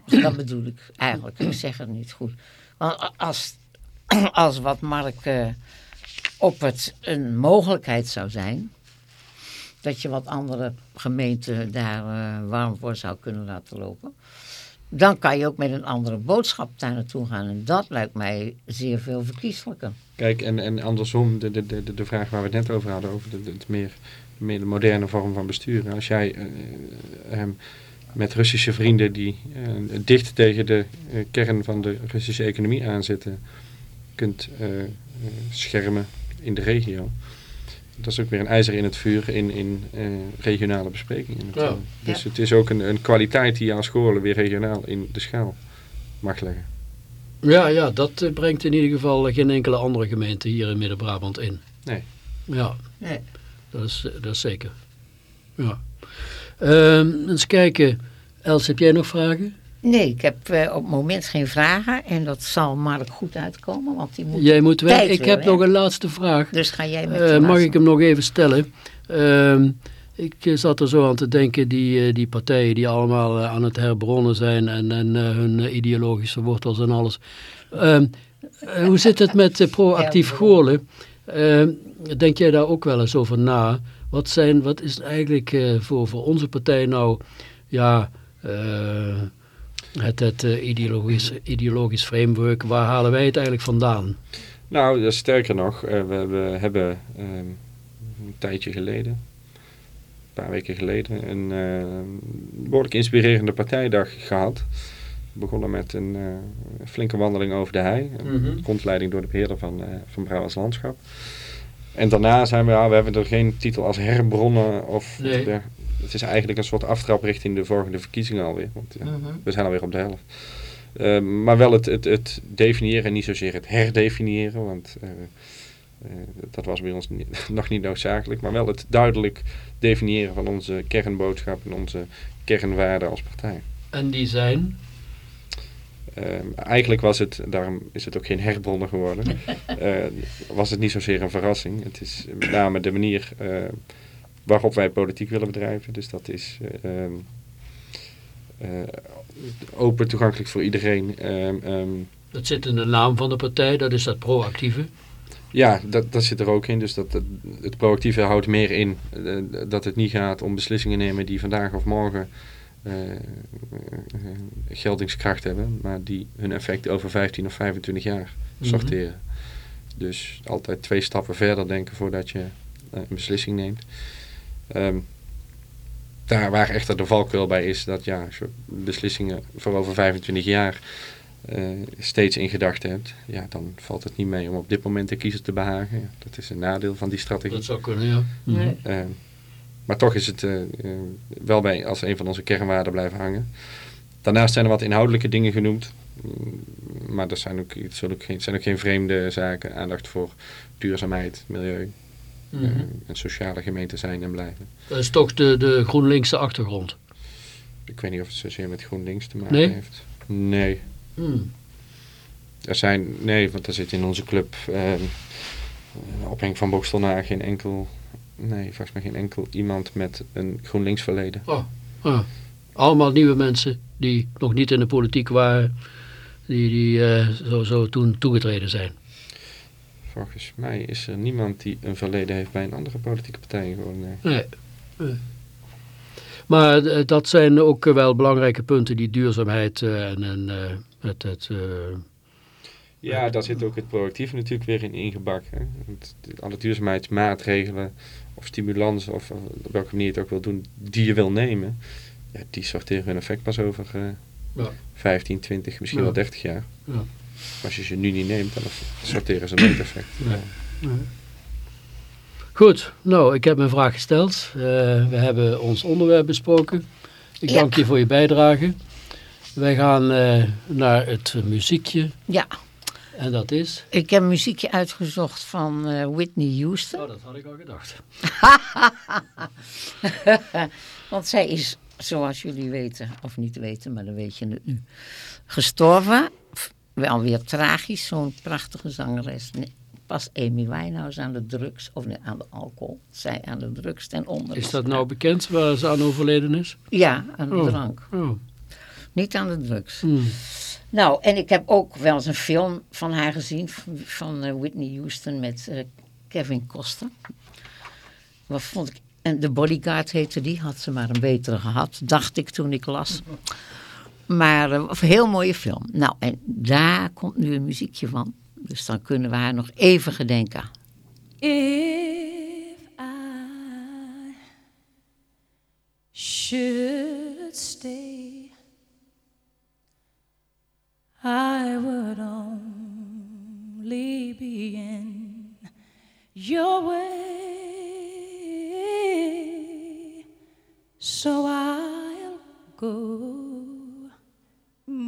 [COUGHS] Dat bedoel ik eigenlijk. Ik zeg het niet goed. Want als, [COUGHS] als wat Mark eh, op het een mogelijkheid zou zijn... dat je wat andere gemeenten daar eh, warm voor zou kunnen laten lopen... dan kan je ook met een andere boodschap daar naartoe gaan. En dat lijkt mij zeer veel verkiezelijker. Kijk, en, en andersom, de, de, de, de vraag waar we het net over hadden, over de, de, het meer, de moderne vorm van besturen. Als jij hem met Russische vrienden die eh, dicht tegen de eh, kern van de Russische economie aanzitten, kunt schermen in de regio. Dat is ook weer een ijzer in het vuur in, in eh, regionale besprekingen. Dus Ja. het is ook een, een kwaliteit die je als scholen weer regionaal in de schaal mag leggen. Ja, ja, dat eh, brengt in ieder geval geen enkele andere gemeente hier in Midden-Brabant in. Nee. Ja, Nee. dat is, eh, dat is zeker. Ja. Ehm, eens kijken. Els, heb jij nog vragen? Nee, ik heb eh, op het moment geen vragen. En dat zal Mark goed uitkomen, want die moet... Jij moet weg. Ik wil, heb hè? nog een laatste vraag. Dus ga jij met Eh, mag ik hem nog even stellen? Ehm, ik eh, zat er zo aan te denken, die, die partijen die allemaal aan het herbronnen zijn en, en hun ideologische wortels en alles. Ehm, eh, hoe zit het met proactief Goorlen? Ehm, denk jij daar ook wel eens over na? Wat, zijn, wat is eigenlijk voor, voor onze partij nou ja, het, het eh, ideologisch, ideologisch framework? Waar halen wij het eigenlijk vandaan? Nou, sterker nog, eh, we, we hebben ehm, een tijdje geleden, een paar weken geleden, een eh, behoorlijk inspirerende partijdag gehad. We begonnen met een eh, flinke wandeling over de hei, een Mhm. rondleiding door de beheerder van, eh van Brabants Landschap. En daarna zijn we, ja, we hebben er geen titel als herbronnen of Nee. Het is eigenlijk een soort aftrap richting de volgende verkiezingen alweer. Want ja, Mhm. we zijn alweer op de helft. Eh, maar wel het, het, het definiëren en niet zozeer het herdefiniëren, want eh, eh, dat was bij ons niet- [LAUGHS] nog niet noodzakelijk. Maar wel het duidelijk definiëren van onze kernboodschap en onze kernwaarden als partij. En die zijn? Ehm, eigenlijk was het, daarom is het ook geen herbronnen geworden, [LAUGHS] eh, was het niet zozeer een verrassing. Het is met name de manier eh, waarop wij politiek willen bedrijven. Dus dat is eh, ehm, eh, open, toegankelijk voor iedereen. Ehm, ehm, Dat zit in de naam van de partij, dat is dat proactieve. ja, dat, dat zit er ook in. Dus dat, het, het proactieve houdt meer in eh, dat het niet gaat om beslissingen nemen die vandaag of morgen geldingskracht hebben, maar die hun effect over 15 of 25 jaar Mhm. sorteren. Dus altijd twee stappen verder denken voordat je een beslissing neemt. Ehm, daar waar echter de valkuil bij is dat ja, als je beslissingen voor over 25 jaar eh, steeds in gedachten hebt, ja, dan valt het niet mee om op dit moment de kiezer te behagen. Ja, dat is een nadeel van die strategie. Dat zou kunnen, ja. Mhm. Nee. Eh, maar toch is het eh, eh, wel bij als een van onze kernwaarden blijven hangen. Daarnaast zijn er wat inhoudelijke dingen genoemd. Mm, Maar er zijn ook, het ook geen, zijn ook geen vreemde zaken. Aandacht voor duurzaamheid, milieu Mhm. eh, en sociale gemeente zijn en blijven. Dat is toch de, de GroenLinkse achtergrond. Ik weet niet of het zozeer met GroenLinks te maken Nee? heeft. Nee. Hmm. Er zijn, nee, want er zit in onze club eh, op Henk van Bokstel na geen enkel, nee, volgens mij geen enkel iemand met een GroenLinks verleden. Oh, ah. Allemaal nieuwe mensen die nog niet in de politiek waren, die, die eh, zo, zo toen toegetreden zijn. Volgens mij is er niemand die een verleden heeft bij een andere politieke partij. Gewoon, eh. Nee. nee. Maar eh, dat zijn ook eh, wel belangrijke punten, die duurzaamheid eh, en, en het, het Ja, daar zit ook het proactief natuurlijk weer in ingebakken. alle duurzaamheidsmaatregelen of stimulansen of op welke manier je het ook wil doen, die je wil nemen, ja, die sorteren hun effect pas over eh, Ja. 15, 20, misschien Ja. wel 30 jaar. Ja. Als je ze nu niet neemt, dan sorteren ze nooit effect. Nee. Goed, nou, ik heb mijn vraag gesteld. Eh, we hebben ons onderwerp besproken. Ik Ja. dank je voor je bijdrage. Wij gaan eh, naar het muziekje. Ja, En dat is... ik heb een muziekje uitgezocht van eh, Whitney Houston. Oh, dat had ik al gedacht. [LAUGHS] Want zij is, zoals jullie weten, of niet weten, maar dan weet je het nu, gestorven. Wel weer tragisch, zo'n prachtige zangeres. Nee, pas Amy Winehouse aan de drugs, of nee, aan de alcohol. Zij aan de drugs ten onder. Is dat nou bekend waar ze aan overleden is? Ja, aan de Oh. drank. Oh. Niet aan de drugs. Hmm. Nou, en ik heb ook wel eens een film van haar gezien, van, eh, Whitney Houston met eh, Kevin Costner. Wat vond ik, en The Bodyguard heette die, had ze maar een betere gehad, dacht ik toen ik las. Maar eh, een heel mooie film. Nou, en daar komt nu een muziekje van. Dus dan kunnen we haar nog even gedenken. If I should stay, I would only be in your way. So go,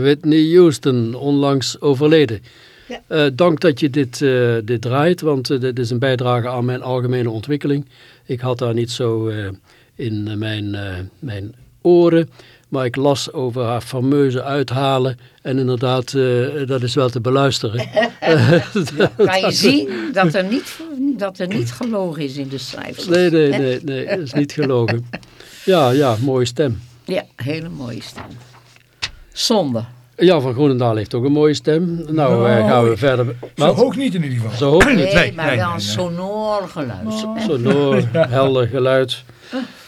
Whitney Houston, onlangs overleden. Ja. Eh, dank dat je dit, eh, dit draait, want eh, dit is een bijdrage aan mijn algemene ontwikkeling. Ik had daar niet zo in mijn, mijn oren, maar ik las over haar fameuze uithalen. En inderdaad, dat is wel te beluisteren. [LAUGHS] Kan je [LAUGHS] zien dat er, niet, dat er niet gelogen is in de cijfers. Nee, nee, [LAUGHS] nee, nee, dat is niet gelogen. Ja, ja, mooie stem. Ja, hele mooie stem. Zonde. Jan van Groenendaal heeft ook een mooie stem. Nou, eh, gaan we verder. Zo hoog niet in ieder geval. Zo hoog niet. Nee, nee, maar nee, wel een nee. sonor geluid. Sonor, [LAUGHS] helder geluid.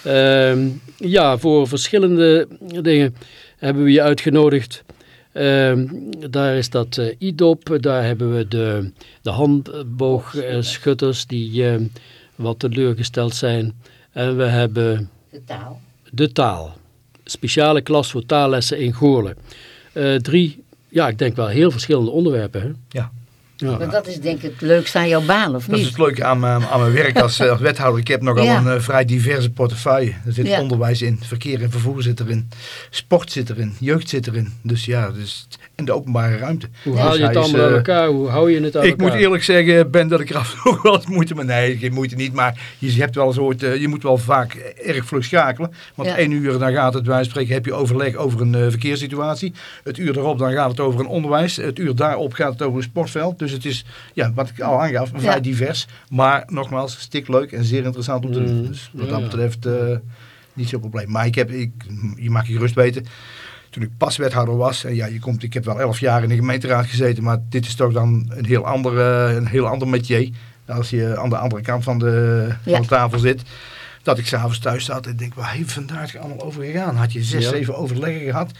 Ehm, ja, voor verschillende dingen hebben we je uitgenodigd. Ehm, daar is dat eh, IDOP, daar hebben we de, de handboogschutters die eh, wat teleurgesteld zijn. En we hebben De taal. de taal. Speciale klas voor taallessen in Goorlen. Eh, drie, ja, ik denk wel heel verschillende onderwerpen. Hè? Ja. Ja. Maar dat is denk ik het leukste aan jouw baan, of Dat is niet? het leuke aan mijn, aan mijn werk als, eh, als [LAUGHS] wethouder. Ik heb nogal Ja. een eh, vrij diverse portefeuille. Er zit Ja. onderwijs in, verkeer en vervoer zit erin, sport zit erin, jeugd zit erin. Dus ja, dus, en de openbare ruimte. Hoe Ja. haal je Dus het is, allemaal eh, elkaar? Hoe hou je het uit Ik elkaar? moet eerlijk zeggen, Ben, dat ik er af en toe [LAUGHS] wel eens moeite mee. Nee, geen moeite niet. Maar je hebt wel een soort, eh, je moet wel vaak erg vlug schakelen. Want Ja. één uur dan gaat het, bij wijze van spreken, heb je overleg over een eh, verkeerssituatie. Het uur erop dan gaat het over een onderwijs. Het uur daarop gaat het over een sportveld. Dus het is, ja, wat ik al aangaf, vrij divers. Maar nogmaals, stikleuk en zeer interessant om te doen. Mm, Dus wat dat betreft eh, niet zo'n probleem. Maar ik heb, ik, je mag je gerust weten toen ik pas wethouder was, en ja, je komt, ik heb wel elf jaar in de gemeenteraad gezeten, maar dit is toch dan een heel ander, eh, een heel ander métier. Als je aan de andere kant van de, Ja. van de tafel zit. Dat ik s'avonds thuis zat en denk, waar heeft vandaag allemaal over gegaan? Had je zes, Ja. zeven overleggen gehad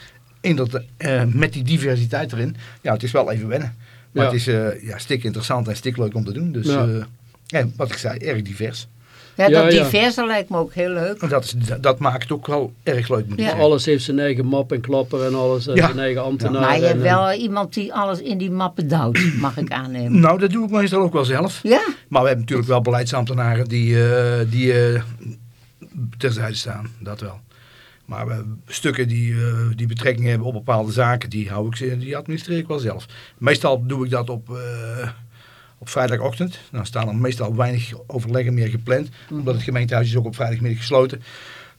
in dat, eh, met die diversiteit erin. Ja, het is wel even wennen. Maar Ja. het is eh, ja, stik interessant en stik leuk om te doen. Dus Ja. ja. ja, wat ik zei, erg divers. Ja, dat ja. diverse lijkt me ook heel leuk. En dat, is, dat, dat maakt het ook wel erg leuk. Moet ik Ja. zeggen. Alles heeft zijn eigen map en klapper en alles. En Ja. zijn eigen ambtenaar. Maar je hebt en, wel iemand die alles in die mappen duwt, mag ik aannemen. Nou, dat doe ik meestal ook wel zelf. Ja? Maar we hebben natuurlijk wel beleidsambtenaren die, eh, die eh, terzijde staan, dat wel. Maar we, stukken die, eh, die betrekking hebben op bepaalde zaken, die, hou ik, ze- die administreer ik wel zelf. Meestal doe ik dat op, eh, op vrijdagochtend. Dan staan er meestal weinig overleggen meer gepland, omdat het gemeentehuis is ook op vrijdagmiddag gesloten.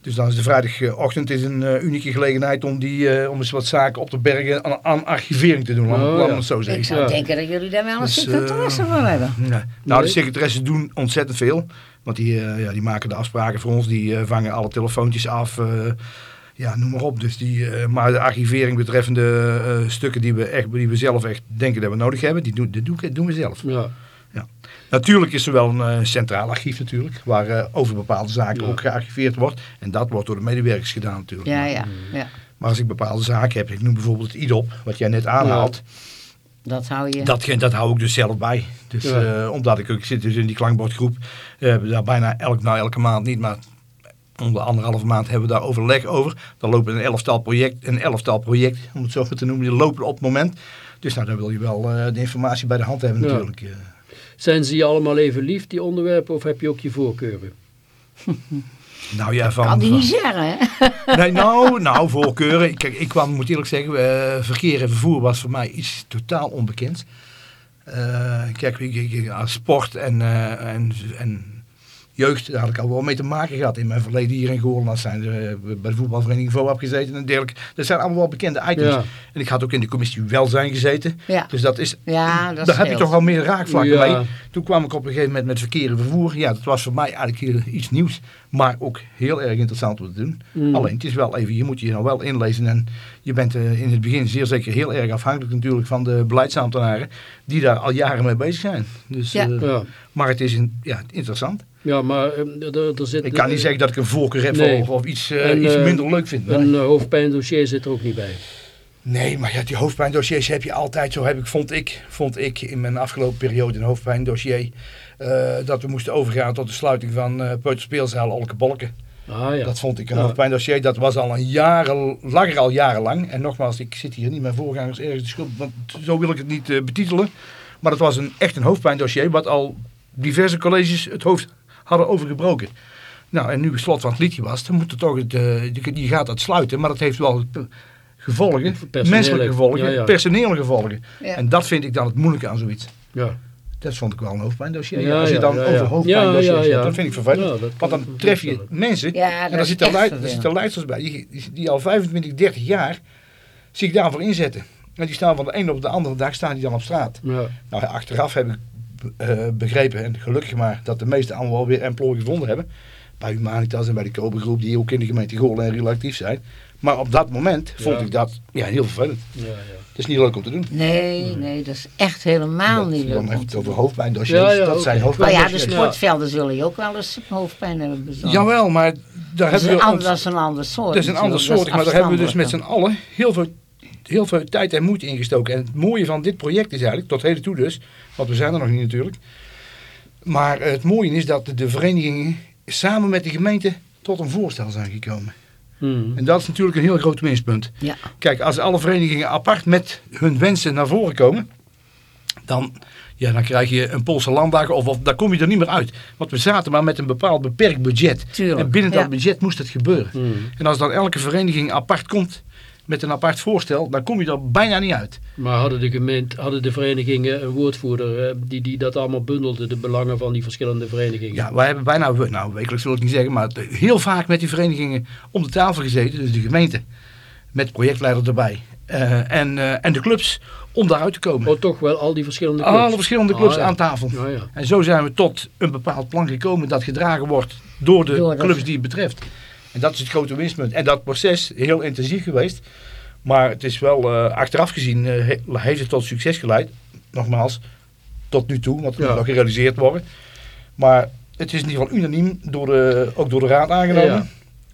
Dus dan is de vrijdagochtend is een eh, unieke gelegenheid om, die, eh, om eens wat zaken op te bergen aan, aan archivering te doen. Laat, Oh, laat me ja. het zo Ik zeggen. zou Ja. denken dat jullie daar wel een Dus, secretaresse eh, voor hebben. Nee. Nou, Nee. de secretaressen doen ontzettend veel. Want die, ja, die maken de afspraken voor ons. Die vangen alle telefoontjes af. ja, noem maar op. Dus die, maar de archivering betreffende stukken die we, echt, die we zelf echt denken dat we nodig hebben, die doen, die doen, doen we zelf. Ja. Natuurlijk is er wel een eh, centraal archief natuurlijk, waar eh, over bepaalde zaken Ja. ook gearchiveerd wordt. En dat wordt door de medewerkers gedaan natuurlijk. Ja, ja, ja. Maar als ik bepaalde zaken heb, ik noem bijvoorbeeld het IDOP, wat jij net aanhaalt, Dat hou je. dat, dat hou ik dus zelf bij. Dus, Ja. eh, omdat ik, zit dus in die klankbordgroep, we hebben daar bijna elk, nou elke maand niet, maar om de anderhalve maand hebben we daar overleg over. Dan lopen een elftal project, een elftal project, om het zo maar te noemen, die lopen op het moment. Dus nou, dan wil je wel eh, de informatie bij de hand hebben Ja. natuurlijk. Zijn ze je allemaal even lief, die onderwerpen, of heb je ook je voorkeuren? [LAUGHS] Nou ja, van, kan die niet zeggen, hè? [LAUGHS] Nee, nou, nou, voorkeuren. Kijk, ik kwam, moet eerlijk zeggen, eh, verkeer en vervoer was voor mij iets totaal onbekends. Eh, kijk, ik, ik, ik- aan sport en, eh, en, en jeugd, daar had ik al wel mee te maken gehad in mijn verleden hier in Goorland. Dat zijn er, bij de voetbalvereniging VOAP gezeten en dergelijke. Dat zijn allemaal wel bekende items. Ja. En ik had ook in de commissie welzijn gezeten. Ja. Dus dat is, Ja, dat daar heb je toch wel meer raakvlakken Ja. mee. Toen kwam ik op een gegeven moment met verkeer en vervoer. Ja, dat was voor mij eigenlijk iets nieuws. Maar ook heel erg interessant om te doen. Mm. Alleen, het is wel even, je moet je nou wel inlezen. En je bent eh, in het begin zeer zeker heel erg afhankelijk natuurlijk van de beleidsambtenaren. Die daar al jaren mee bezig zijn. Dus, Ja. eh, Ja, maar het is een, ja, interessant. Ja maar eh, er, er zit... Ik kan niet zeggen dat ik een voorkeur heb Nee. of, of iets, eh, En, iets eh, minder leuk vind. Een eh, hoofdpijndossier zit er ook niet bij. Nee, maar ja, die hoofdpijndossiers heb je altijd. Zo heb ik, vond ik, vond ik in mijn afgelopen periode een hoofdpijndossier. eh, dat we moesten overgaan tot de sluiting van eh Peuterspeelzaal Olke Bolken. Ah ja. Dat vond ik een Ja. hoofdpijndossier. Dat was al een jaren, lag er al jarenlang. En nogmaals, ik zit hier niet mijn voorgangers ergens de schuld, want zo wil ik het niet eh, betitelen. Maar het was een, echt een hoofdpijndossier wat al diverse colleges het hoofd hadden overgebroken. Nou, en nu het slot van het liedje was, dan moet het toch het, eh, je, je gaat dat sluiten. Maar dat heeft wel gevolgen, menselijke gevolgen, ja, ja. personele gevolgen. Ja. En dat vind ik dan het moeilijke aan zoiets. Ja. Dat vond ik wel een hoofdpijndossier. Ja, Als je ja, dan ja, over hoofdpijndossiers Ja, ja, hebt, dat vind ik vervelend. Ja, dat Want dan tref je mensen Ja, en is zitten, er zitten leidsters bij die, die, al 25, 30 jaar zich daarvoor inzetten. En die staan van de ene op de andere dag staan die dan op straat. Ja. Nou, achteraf heb ik eh, begrepen, en gelukkig maar, dat de meeste allemaal wel weer emplooi gevonden hebben. Bij Humanitas en bij de Kobergroep, die ook in de gemeente Goorlen en Riel actief zijn. Maar op dat moment vond Ja. ik dat ja, heel vervelend. Ja, ja. Het is niet leuk om te doen. Nee, nee, dat is echt helemaal Dat- niet leuk. dan om heb je te het over hoofdpijndossiers. Ja, ja, dat zijn Maar ja, de sportvelden zullen je ook wel eens hoofdpijn hebben bezorgd. Jawel, maar daar dat, is hebben een we ander, dat is een ander soort. Dat is een ander soort, maar daar hebben we dus met z'n allen heel veel, heel veel tijd en moeite ingestoken. En het mooie van dit project is eigenlijk, tot heden toe dus, want we zijn er nog niet natuurlijk. Maar het mooie is dat de verenigingen samen met de gemeente tot een voorstel zijn gekomen. Hmm. En dat is natuurlijk een heel groot winstpunt. Ja. Kijk, als alle verenigingen apart met hun wensen naar voren komen, dan, ja, dan krijg je een Poolse landdag of, of daar kom je er niet meer uit. Want we zaten maar met een bepaald beperkt budget. Tuurlijk, en binnen ja. dat budget moest het gebeuren. Hmm. En als dan elke vereniging apart komt met een apart voorstel, dan kom je er bijna niet uit. Maar hadden de, gemeente, hadden de verenigingen een woordvoerder eh, die, die dat allemaal bundelde, de belangen van die verschillende verenigingen? Ja, wij hebben bijna, nou wekelijks wil ik niet zeggen, maar heel vaak met die verenigingen om de tafel gezeten. Dus de gemeente met projectleider erbij. Eh, en, eh, en de clubs om daaruit te komen. Oh, toch wel al die verschillende clubs? Alle verschillende clubs Ah, ja. aan tafel. Ja, ja. En zo zijn we tot een bepaald plan gekomen dat gedragen wordt door de Door de- clubs die het betreft. En dat is het grote winstpunt. En dat proces heel intensief geweest. Maar het is wel eh, achteraf gezien eh, he- heeft het tot succes geleid. Nogmaals, tot nu toe, want het Ja. moet nog gerealiseerd worden. Maar het is in ieder geval unaniem door de, ook door de raad aangenomen. Ja.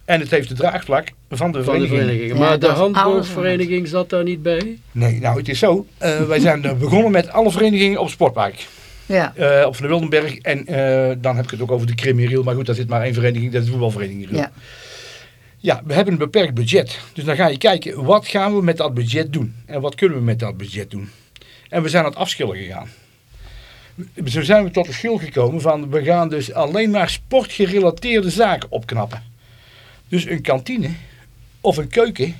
En het heeft de draagvlak van de Van de vereniging. verenigingen. Ja, maar de dat handboogvereniging zat daar niet bij? Nee, nou het is zo. Eh, wij zijn begonnen met alle verenigingen op het sportpark. Ja. eh, op Van de Wildenberg. En eh, dan heb ik het ook over de Krimiriel. Maar goed, daar zit maar één vereniging, dat is de voetbalvereniging. Riel. Ja. Ja, we hebben een beperkt budget. Dus dan ga je kijken, wat gaan we met dat budget doen? En wat kunnen we met dat budget doen? En we zijn aan het afschillen gegaan. Zo zijn we tot de schil gekomen van, we gaan dus alleen maar sportgerelateerde zaken opknappen. Dus een kantine, of een keuken,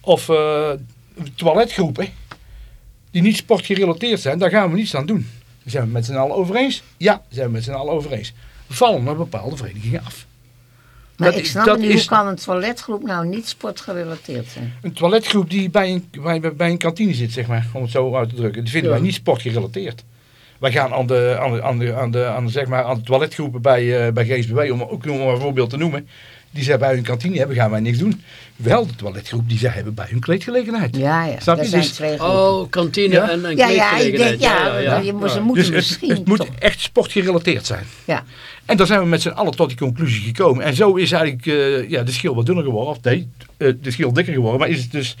of eh, toiletgroepen, die niet sportgerelateerd zijn, daar gaan we niets aan doen. Zijn we met z'n allen over eens? Ja, zijn we met z'n allen over eens. Vallen er bepaalde verenigingen af. Maar Dat ik snap dat niet, is- hoe kan een toiletgroep nou niet sportgerelateerd zijn? Een toiletgroep die bij een, bij, bij een kantine zit, zeg maar, om het zo uit te drukken, die vinden Ja. wij niet sportgerelateerd. Wij gaan aan de, aan de, aan de, aan de, zeg maar, aan de toiletgroepen bij, eh, bij GSBW, om ook nog maar een voorbeeld te noemen. Die zij bij hun kantine hebben, gaan wij niks doen. Wel de toiletgroep die zij hebben bij hun kleedgelegenheid. Ja, ja. Snap dat je? zijn Dus- twee groepen. Oh, kantine Ja. en, en ja, ja, ik kleedgelegenheid. denk, ja, je moet- ze moeten Dus het, misschien het moet echt sportgerelateerd zijn. Ja. En daar zijn we met z'n allen tot die conclusie gekomen. En zo is eigenlijk eh, ja, de schil wat dunner geworden. Of nee, eh, de schil dikker geworden. Maar is het dus,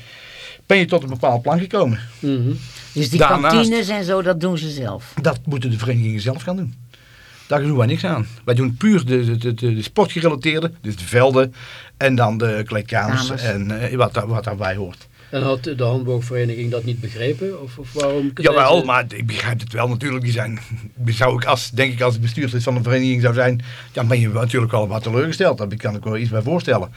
ben je tot een bepaald plan gekomen. Mhm. Dus die Daarnaast- kantines en zo, dat doen ze zelf. Dat moeten de verenigingen zelf gaan doen. Daar doen wij niks aan. Wij doen puur de, de, de, de sportgerelateerde. Dus de velden en dan de kleedkamers Kamers. en eh, wat, daar- wat daarbij hoort. En had de handboogvereniging dat niet begrepen? Of, of waarom? Jawel, ze- maar ik begrijp het wel natuurlijk. Die zijn, zou ik als, denk ik als bestuurslid van een vereniging zou zijn, dan ben je natuurlijk wel wat teleurgesteld. Daar kan ik wel iets bij voorstellen.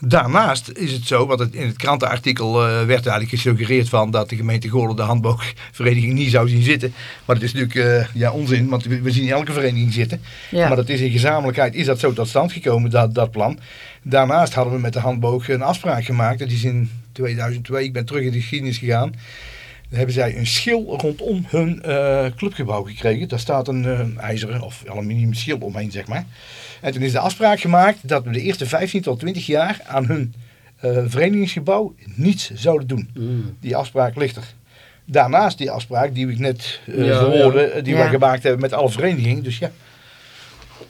Daarnaast is het zo, want het, in het krantenartikel eh, werd eigenlijk gesuggereerd van dat de gemeente Goorlen de handboogvereniging niet zou zien zitten. Maar dat is natuurlijk eh, ja, onzin, want we, we zien elke vereniging zitten. Ja. Maar dat is in gezamenlijkheid is dat zo tot stand gekomen, dat, dat plan. Daarnaast hadden we met de handboog een afspraak gemaakt. Dat is in 2002, ik ben terug in de geschiedenis gegaan. Dan hebben zij een schil rondom hun eh, clubgebouw gekregen. Daar staat een eh, ijzeren of aluminium schil omheen, zeg maar. En toen is de afspraak gemaakt dat we de eerste 15 tot 20 jaar aan hun eh, verenigingsgebouw niets zouden doen. Mm. Die afspraak ligt er. Daarnaast die afspraak die ik net eh Ja, verwoordde, ja. die Ja. wij gemaakt hebben met alle verenigingen. Dus ja.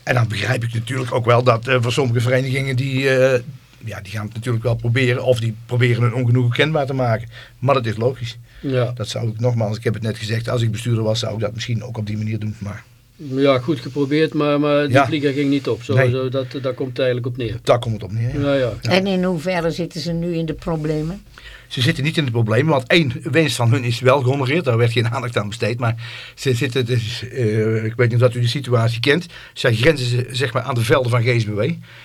En dan begrijp ik natuurlijk ook wel dat eh, voor sommige verenigingen die, eh, ja, die gaan het natuurlijk wel proberen. Of die proberen hun ongenoegen kenbaar te maken. Maar dat is logisch. Ja. Dat zou ik nogmaals, ik heb het net gezegd, als ik bestuurder was zou ik dat misschien ook op die manier doen. Maar ja, goed geprobeerd, maar, maar die Ja. vlieger ging niet op. Zo, Nee. zo, dat, daar komt het eigenlijk op neer. daar komt het op neer. ja. Ja, ja. Ja. En in hoeverre zitten ze nu in de problemen? Ze zitten niet in de problemen, want één winst van hun is wel gehonoreerd. Daar werd geen aandacht aan besteed. Maar ze zitten, dus, eh, ik weet niet of u de situatie kent. Zij grenzen ze, zeg maar aan de velden van GSBW.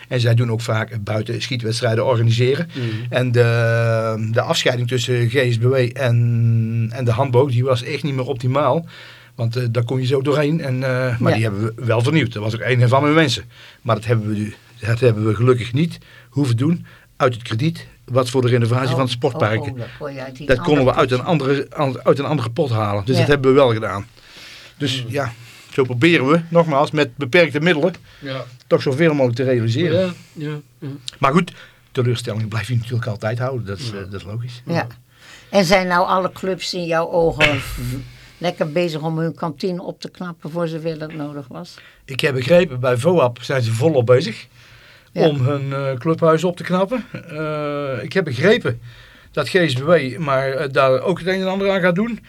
En zij doen ook vaak buiten schietwedstrijden organiseren. Mhm. En de, de afscheiding tussen GSBW en, en de handboog, die was echt niet meer optimaal. Want eh, daar kon je zo doorheen. En, eh, maar Ja. die hebben we wel vernieuwd. Dat was ook een van mijn wensen. Maar dat hebben we, dat hebben we gelukkig niet hoeven doen uit het krediet. Wat voor de renovatie van het sportpark. Oh, oh, dat kon je uit die Dat konden we uit een andere, uit een andere pot halen. Dus Ja. dat hebben we wel gedaan. Dus ja, zo proberen we, nogmaals, met beperkte middelen, Ja. toch zoveel mogelijk te realiseren. Ja, ja, ja. Maar goed, teleurstelling blijf je natuurlijk altijd houden. Dat is, eh, dat is logisch. Ja. En zijn nou alle clubs in jouw ogen lekker bezig om hun kantine op te knappen voor zover dat nodig was? Ik heb begrepen, bij VOAP zijn ze volop bezig Ja. om hun eh, clubhuis op te knappen. Eh, ik heb begrepen dat GSBW maar eh, daar ook het een en ander aan gaat doen.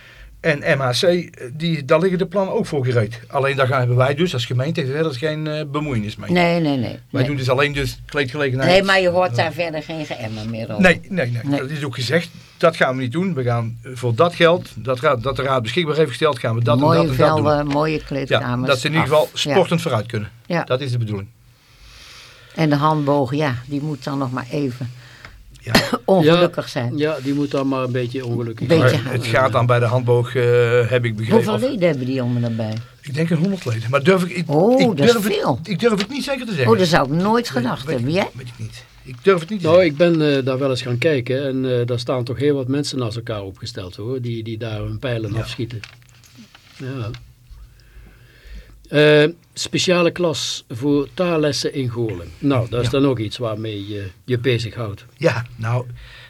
En MHC, die, daar liggen de plannen ook voor gereed. Alleen daar gaan hebben wij dus als gemeente verder geen bemoeienis mee. Nee, nee, nee. Wij Nee, doen dus alleen dus kleedgelegenheid. nee maar je hoort daar verder geen geëmmer meer over. Nee, nee, nee, Nee. Dat is ook gezegd. Dat gaan we niet doen. We gaan voor dat geld, dat, raad, dat de raad beschikbaar heeft gesteld, gaan we dat mooie en dat en dat doen. velden, mooie Ja, kleedkamers. dat ze in ieder geval sportend vooruit kunnen. Ja. Ja. Dat is de bedoeling. En de handboog, ja, die moet dan nog maar even Ja. [COUGHS] ongelukkig zijn. Ja, die moet dan maar een beetje ongelukkig zijn. Het gaat dan bij de handboog, eh, heb ik begrepen. Hoeveel of- leden hebben die jongen daarbij? ik denk een honderd leden. Maar durf ik, ik, Oh, ik dat is durf veel. Het, ik durf het niet zeker te zeggen. Oh, dat zou ik nooit gedacht weet, hebben. ik, Jij? weet ik niet. Ik durf het niet te Nou, zeggen. ik ben eh, daar wel eens gaan kijken en eh, daar staan toch heel wat mensen naast elkaar opgesteld hoor, die, die daar hun pijlen Ja. afschieten. Ja. Eh, speciale klas voor taallessen in Goorlen. Nou, dat is Ja. dan ook iets waarmee je je bezighoudt. Ja, nou,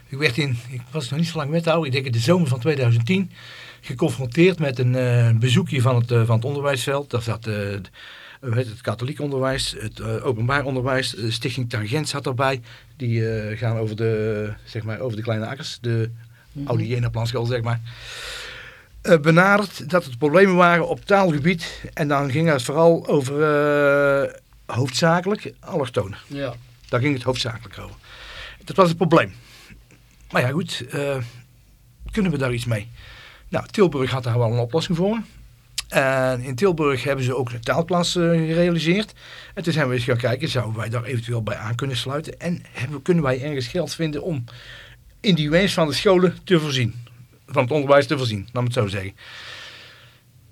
ik werd in, ik was nog niet zo lang wethouder, ik denk in de zomer van 2010, geconfronteerd met een eh, bezoekje van het, eh, van het onderwijsveld. Daar zat eh, het katholiek onderwijs, het openbaar onderwijs, de Stichting Tangent zat erbij. Die eh, gaan over de, zeg maar, over de kleine akkers, de oude Jena-planschool, zeg maar. Eh, benaderd dat er problemen waren op taalgebied. En dan ging het vooral over eh, hoofdzakelijk allochtonen. Ja. Daar ging het hoofdzakelijk over. Dat was het probleem. Maar ja, goed. eh, kunnen we daar iets mee? Nou, Tilburg had daar wel een oplossing voor. En in Tilburg hebben ze ook een taalklas gerealiseerd. En toen zijn we eens gaan kijken, zouden wij daar eventueel bij aan kunnen sluiten? En hebben, kunnen wij ergens geld vinden om in die wens van de scholen te voorzien? Van het onderwijs te voorzien, laat het zo zeggen.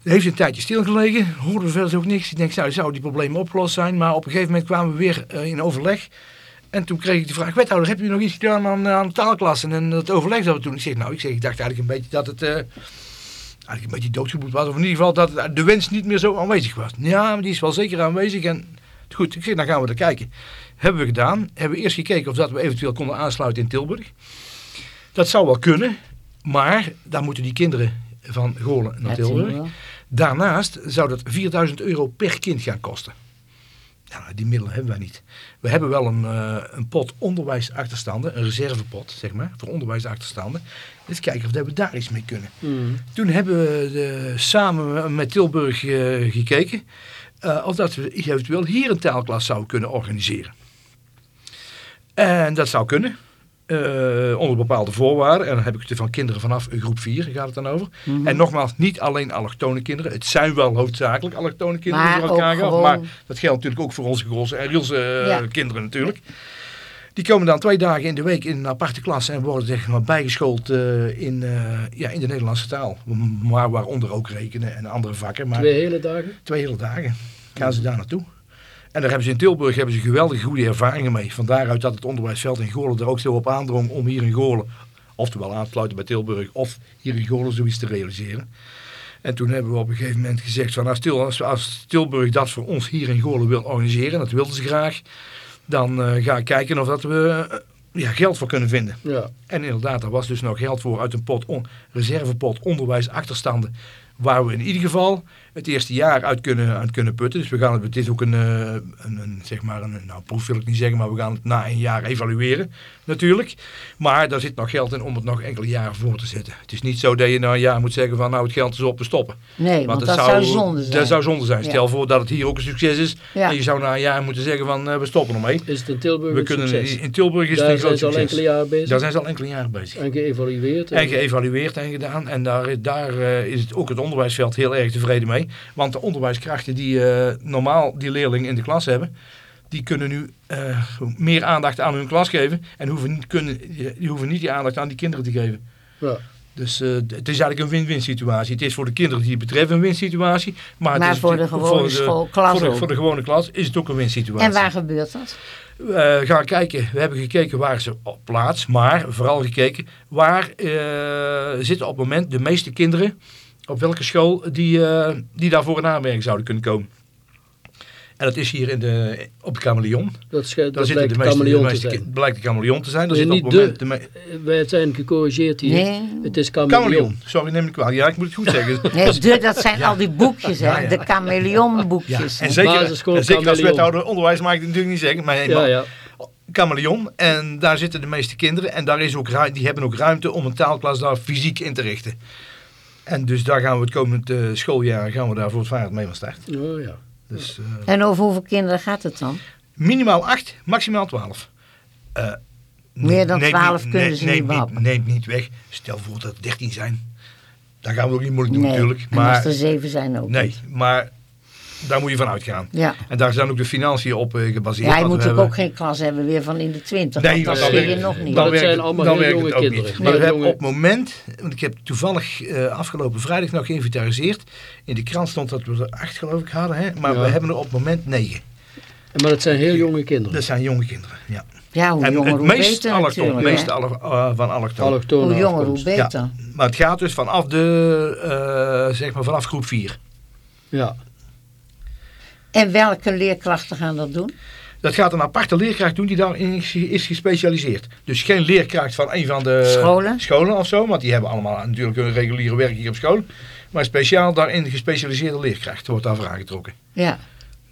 Heeft een tijdje stilgelegen, hoorden we verder ook niks. Ik denk, nou, zou die problemen opgelost zijn? Maar op een gegeven moment kwamen we weer eh, in overleg. En toen kreeg ik de vraag, wethouder, heb je nog iets gedaan aan, aan de taalklassen en het overleg dat we toen? Ik zeg, nou, ik, zeg, ik dacht eigenlijk een beetje dat het eh, eigenlijk een beetje doodgeboet was. Of in ieder geval dat de wens niet meer zo aanwezig was. Ja, maar die is wel zeker aanwezig. En goed, ik zeg, dan gaan we er kijken. Hebben we gedaan. Hebben we eerst gekeken of dat we eventueel konden aansluiten in Tilburg. Dat zou wel kunnen. Maar dan moeten die kinderen van Goorlen naar Tilburg. Daarnaast zou dat 4000 euro per kind gaan kosten. Ja, die middelen hebben wij niet. We hebben wel een, eh, een pot onderwijsachterstanden, een reservepot, zeg maar, voor onderwijsachterstanden. Eens kijken of we daar iets mee kunnen. Mm. Toen hebben we de, samen met Tilburg eh, gekeken eh, of dat we eventueel hier een taalklas zouden kunnen organiseren. En dat zou kunnen. Eh, onder bepaalde voorwaarden. En dan heb ik het van kinderen vanaf groep 4 gaat het dan over. Mhm. En nogmaals, niet alleen allochtone kinderen. Het zijn wel hoofdzakelijk allochtone kinderen Maar die voor elkaar gaan. Maar dat geldt natuurlijk ook voor onze Grolse en Rielse eh, Ja. kinderen natuurlijk. Die komen dan twee dagen in de week in een aparte klas en worden zeg maar bijgeschoold eh, in, eh, ja, in de Nederlandse taal. Maar waaronder ook rekenen en andere vakken. Maar Twee hele dagen? twee hele dagen gaan ze daar naartoe. En daar hebben ze in Tilburg hebben ze geweldige goede ervaringen mee. Van daaruit dat het onderwijsveld in Goorlen er ook zo op aandrong om hier in Goorlen, oftewel aan te sluiten bij Tilburg, of hier in Goorlen zoiets te realiseren. En toen hebben we op een gegeven moment gezegd van als, Til, als, als Tilburg dat voor ons hier in Goorlen wil organiseren, dat wilden ze graag, dan eh, ga ik kijken of dat we eh, ja, geld voor kunnen vinden. Ja. En inderdaad, daar was dus nog geld voor uit een pot on, reservepot onderwijsachterstanden. Waar we in ieder geval het eerste jaar uit kunnen, uit kunnen putten. Dus we gaan het, het is ook een, eh, een, een, zeg maar een, nou proef wil ik niet zeggen, maar we gaan het na een jaar evalueren natuurlijk. Maar daar zit nog geld in om het nog enkele jaren voor te zetten. Het is niet zo dat je na een jaar moet zeggen van nou het geld is op, we stoppen. Nee, want, dat zou, zonde zijn. Dat zou zonde zijn. Ja. Stel voor dat het hier ook een succes is. Ja. En je zou na een jaar moeten zeggen van eh, we stoppen ermee. Is het in Tilburg We een kunnen, succes? in Tilburg is het Daar een zijn groot ze al succes. enkele jaren bezig Daar zijn ze al enkele jaren bezig. en geëvalueerd. En geëvalueerd en gedaan. En daar, daar eh, is het ook het onderwijsveld heel erg tevreden mee. Want de onderwijskrachten die eh, normaal die leerlingen in de klas hebben, die kunnen nu eh, meer aandacht aan hun klas geven. En hoeven niet, kunnen, die hoeven niet die aandacht aan die kinderen te geven. Ja. Dus eh, het is eigenlijk een win-win situatie. Het is voor de kinderen die het betreft een win situatie. Maar, het is voor de gewone school- klas voor de, voor de gewone klas is het ook een win situatie. En waar gebeurt dat? We gaan kijken, we hebben gekeken waar ze op plaats, maar vooral gekeken waar eh, zitten op het moment de meeste kinderen op welke school die, eh, die daarvoor in aanmerking zouden kunnen komen. En dat is hier in de, op de Chameleon. Dat, blijkt de de meeste, de kameleon meeste blijkt de Chameleon te zijn. Daar Nee, zit op het moment de Eh, Wij zijn gecorrigeerd hier. Nee. Het is kameleon. Sorry, neem ik kwalijk. Ja, ik moet het goed zeggen. [LAUGHS] Nee, de, dat zijn al die boekjes, hè? Ja, ja. De chameleonboekjes. En hè. zeker, en zeker als wethouder onderwijs mag ik het natuurlijk niet zeggen. Maar Ja, ja. Chameleon. En daar zitten de meeste kinderen. En daar is ook die hebben ook ruimte om een taalklas daar fysiek in te richten. En dus daar gaan we het komend eh, schooljaar gaan we daar voor het vaart mee van start. Oh, ja. Dus eh, En over hoeveel kinderen gaat het dan? minimaal 8, maximaal 12. Eh, Meer dan neem 12 niet- kunnen neem- ze neem niet behappen. Neem niet weg. Stel voor dat het 13 zijn. Dan gaan we ook niet moeilijk doen Nee. natuurlijk. En als Maar, er zeven zijn ook. nee, niet. maar daar moet je van uitgaan. Ja. En daar zijn ook de financiën op eh, gebaseerd. Ja, je want moet we natuurlijk hebben- ook geen klas hebben weer van in de twintig. Nee, dat dan zie je nog niet. Maar dat werkt zijn allemaal dan heel werkt jonge het ook kinderen. niet. Maar we hebben Jonge- op het moment, want ik heb toevallig eh, afgelopen vrijdag nog geïnventariseerd. In de krant stond dat we er acht geloof ik hadden, hè? maar Ja. we hebben er op het moment negen. En Maar dat zijn heel jonge kinderen. Dat zijn jonge kinderen, ja. Ja, hoe en jonger het hoe meest beter natuurlijk. meest alle, eh, van allochtoon. Allochtone Hoe jonger hoe beter. Maar het gaat dus vanaf de, eh, zeg maar vanaf groep 4. Ja. En welke leerkrachten gaan dat doen? Dat gaat een aparte leerkracht doen die daarin is, is gespecialiseerd. Dus geen leerkracht van een van de Scholen? scholen of zo, want die hebben allemaal natuurlijk een reguliere werk hier op school. Maar speciaal daarin gespecialiseerde leerkracht wordt daarvoor aangetrokken. Ja.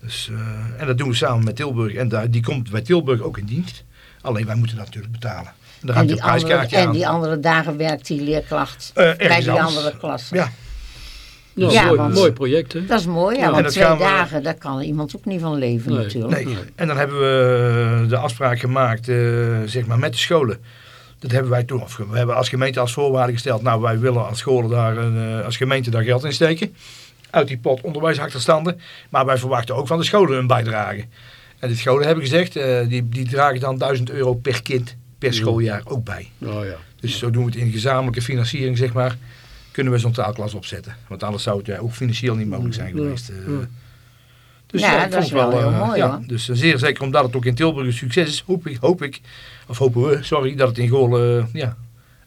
Dus, eh, en dat doen we samen met Tilburg. En daar, die komt bij Tilburg ook in dienst. Alleen wij moeten dat natuurlijk betalen. En daar En die, andere, en die andere dagen werkt die leerkracht Eh, bij die anders. andere klas. Ja, Nou, Ja, mooi, want- mooi project, hè? Dat is mooi, ja, want twee we- dagen, daar kan iemand ook niet van leven Nee. natuurlijk. nee. En dan hebben we de afspraak gemaakt eh, zeg maar met de scholen. Dat hebben wij toen, of we hebben als gemeente als voorwaarde gesteld. Nou, wij willen als scholen daar, eh, als gemeente daar geld in steken. Uit die pot onderwijsachterstanden. Maar wij verwachten ook van de scholen een bijdrage. En de scholen hebben gezegd, eh, die, die dragen dan 1000 euro per kind per schooljaar ook bij. Oh ja. Dus zo doen we het in gezamenlijke financiering, zeg maar, kunnen we zo'n taalklas opzetten. Want anders zou het ja, ook financieel niet mogelijk zijn Ja, geweest. eh. ja. Dus Ja, ik dat vond is wel eh, heel mooi, ja, hoor. Dus eh, zeer zeker omdat het ook in Tilburg een succes is, hoop ik, hoop ik of hopen we, sorry, dat het in Goorlen ja,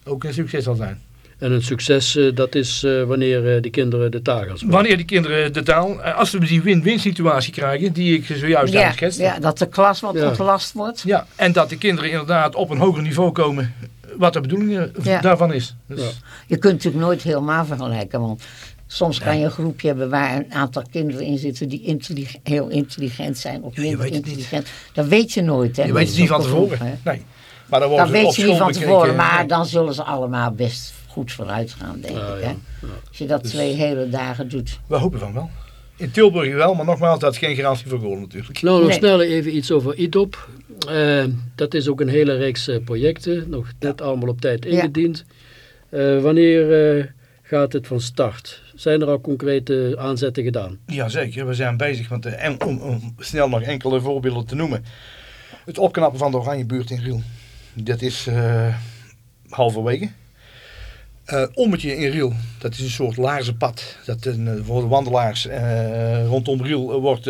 ook een succes zal zijn. En een succes, eh, dat is eh, wanneer eh, de kinderen de taal gaan. Wanneer die kinderen de taal, eh, als we die win-win situatie krijgen, die ik zojuist Ja, ja, dat de klas wat Ja. ontlast wordt. Ja, en dat de kinderen inderdaad op een hoger niveau komen, wat de bedoeling eh, Ja. daarvan is. Dus, Ja. Je kunt natuurlijk nooit helemaal vergelijken, want soms kan je een groepje hebben waar een aantal kinderen in zitten die intellig- heel intelligent zijn of minder intelligent. Dat weet je nooit. Hè, Je weet het niet van tevoren. Nee. Maar dan worden Dat weet je niet van tevoren, bekeken. maar dan zullen ze allemaal best goed vooruit gaan, denk Ja, ik. ja. Hè? Als je dat twee hele dagen doet. We hopen van wel. In Tilburg wel, maar nogmaals, dat is geen garantie voor goal natuurlijk. Nou, nog Nee. snel even iets over IDOP. Eh, dat is ook een hele reeks eh, projecten, nog net allemaal op tijd Ja. ingediend. Eh, wanneer eh, gaat het van start? Zijn er al concrete aanzetten gedaan? Jazeker, we zijn bezig, want, en om, om snel nog enkele voorbeelden te noemen. Het opknappen van de Oranjebuurt in Riel. Dat is eh halverwege. Eh ommetje in Riel, dat is een soort laarzenpad. Dat een, eh, voor de wandelaars eh, rondom Riel wordt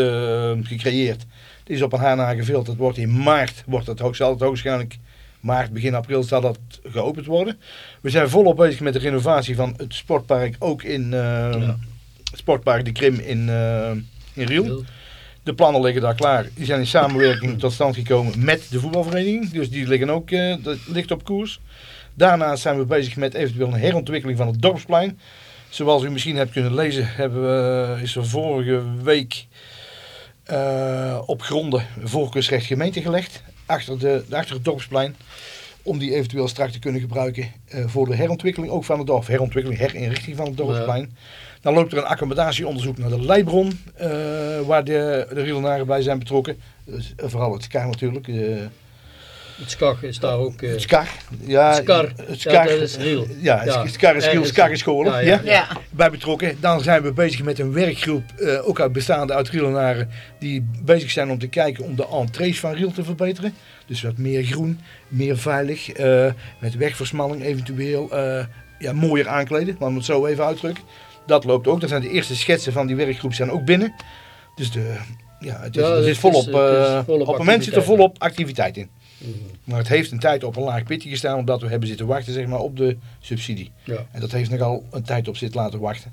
gecreëerd. Het is op een haarna gevuld. Het wordt in maart, wordt het, hoog, zal het hoogstwaarschijnlijk maart, begin april zal dat geopend worden. We zijn volop bezig met de renovatie van het sportpark, ook in het sportpark De Krim in, in Riel. De plannen liggen daar klaar. Die zijn in samenwerking tot stand gekomen met de voetbalvereniging. Dus die liggen ook, dat ligt op koers. Daarnaast zijn we bezig met eventueel een herontwikkeling van het dorpsplein. Zoals u misschien hebt kunnen lezen, hebben we, is er vorige week eh, op gronden voorkeursrecht gemeente gelegd. Achter, de, achter het dorpsplein. Om die eventueel straks te kunnen gebruiken eh, voor de herontwikkeling ook van het dorp. Herontwikkeling, herinrichting van het dorpsplein. Dan loopt er een accommodatieonderzoek naar de Leibron. eh, waar de, de Rielenaren bij zijn betrokken. Dus, eh, vooral het SCAR natuurlijk. eh, Het SCAG is daar ook... eh, het SCAR. Ja. Het Ja, SCAR. dat is Riel. Ja, Ja. SCAR is Riel, Ergens- SCAR is scholen. Ja, Ja, ja. Ja, bij betrokken. Dan zijn we bezig met een werkgroep, eh, ook uit bestaande uit Rielenaren, die bezig zijn om te kijken om de entrees van Riel te verbeteren. Dus wat meer groen, meer veilig, eh, met wegversmalling eventueel, eh, ja, mooier aankleden, laten we het zo even uitdrukken. Dat loopt ook. Dan zijn de eerste schetsen van die werkgroep zijn ook binnen. Dus de, ja, het is, Ja, het het is is- volop, het is eh, volop op het moment zit er volop activiteit in. Mhm. Maar het heeft een tijd op een laag pitje gestaan, omdat we hebben zitten wachten zeg maar, op de subsidie. Ja. En dat heeft nogal een tijd op zitten laten wachten.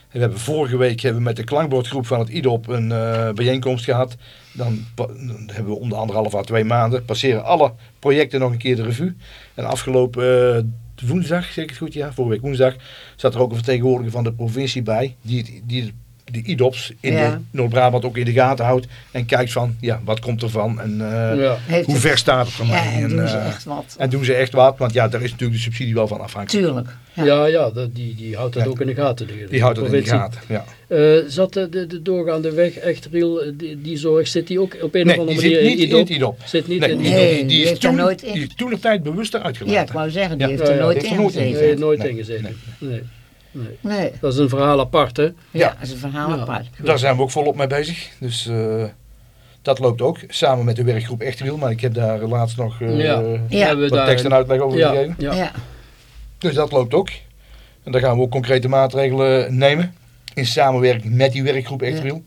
En we hebben vorige week hebben we met de klankbordgroep van het IDOP een eh, bijeenkomst gehad. Dan, hebben we om de anderhalf à twee maanden passeren alle projecten nog een keer de revue. En afgelopen eh, woensdag, zeg ik het goed, ja, vorige week woensdag, zat er ook een vertegenwoordiger van de provincie bij. Die, het- die de IDOPS in Ja. Noord-Brabant ook in de gaten houdt. En kijkt van, ja, wat komt er van en eh, Ja. hoe het- ver staat het van ja, mij. en doen ze eh, echt wat. en doen ze echt wat, want ja, daar is natuurlijk de subsidie wel van afhankelijk. Tuurlijk. Ja. Ja, ja, dat, die, die houdt dat Ja. ook in de gaten. De, Die houdt het in de gaten, ja. Eh, zat de, de, de doorgaande weg echt Riel, eh, die, die zorg, zit die ook op een Nee, of andere die manier zit niet in IDOP? het IDOP. Zit niet Nee, in die, IDOP? Nee, die, die is heeft er toen, nooit in- die is toen de tijd bewust eruit gelaten. Ja, ik wou zeggen, die Ja. heeft er nooit heeft er in nooit in gezeten. Nee, nooit. Nee. Nee. Nee, Dat is een verhaal apart, hè? ja, dat is een verhaal Ja. apart. Daar zijn we ook volop mee bezig. Dus eh, dat loopt ook. Samen met de werkgroep Echterwiel. Maar ik heb daar laatst nog eh, Ja. Ja. Hebben we wat daar tekst en uitleg over ja, gegeven. ja. Ja. Dus dat loopt ook. En daar gaan we ook concrete maatregelen nemen. In samenwerking met die werkgroep Echterwiel.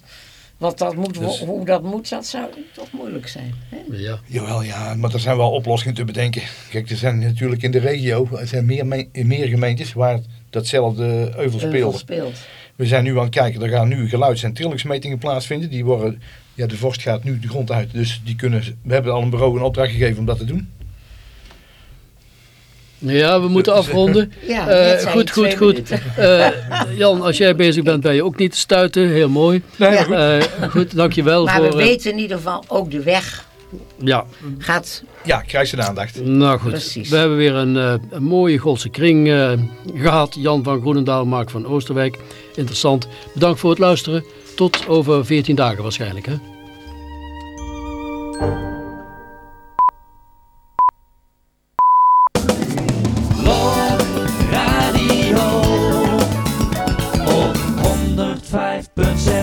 Wat dat moet, Dus- hoe dat moet, dat zou toch moeilijk zijn. Hè? Ja. Jawel, ja, maar er zijn wel oplossingen te bedenken. Kijk, er zijn natuurlijk in de regio er zijn meer, me- meer gemeentes waar datzelfde euvel speelt. We zijn nu aan het kijken, er gaan nu geluids- en trillingsmetingen plaatsvinden. Die worden, ja, de vorst gaat nu de grond uit, dus die kunnen, we hebben al een bureau een opdracht gegeven om dat te doen. Ja, we moeten afronden. [LAUGHS] Ja, Eh, goed, goed, goed. Eh, Jan, als jij bezig bent, ben je ook niet te stuiten. Heel mooi. Nee, Ja. maar goed. Eh, goed, dankjewel Maar voor... we eh, weten in ieder geval ook de weg ja. gaat... Ja, krijg de aandacht. Nou goed, we hebben weer een, eh, mooie Godse kring eh, gehad. Jan van Groenendaal, Mark van Oosterwijk. Interessant. Bedankt voor het luisteren. Tot over 14 dagen waarschijnlijk. Hè?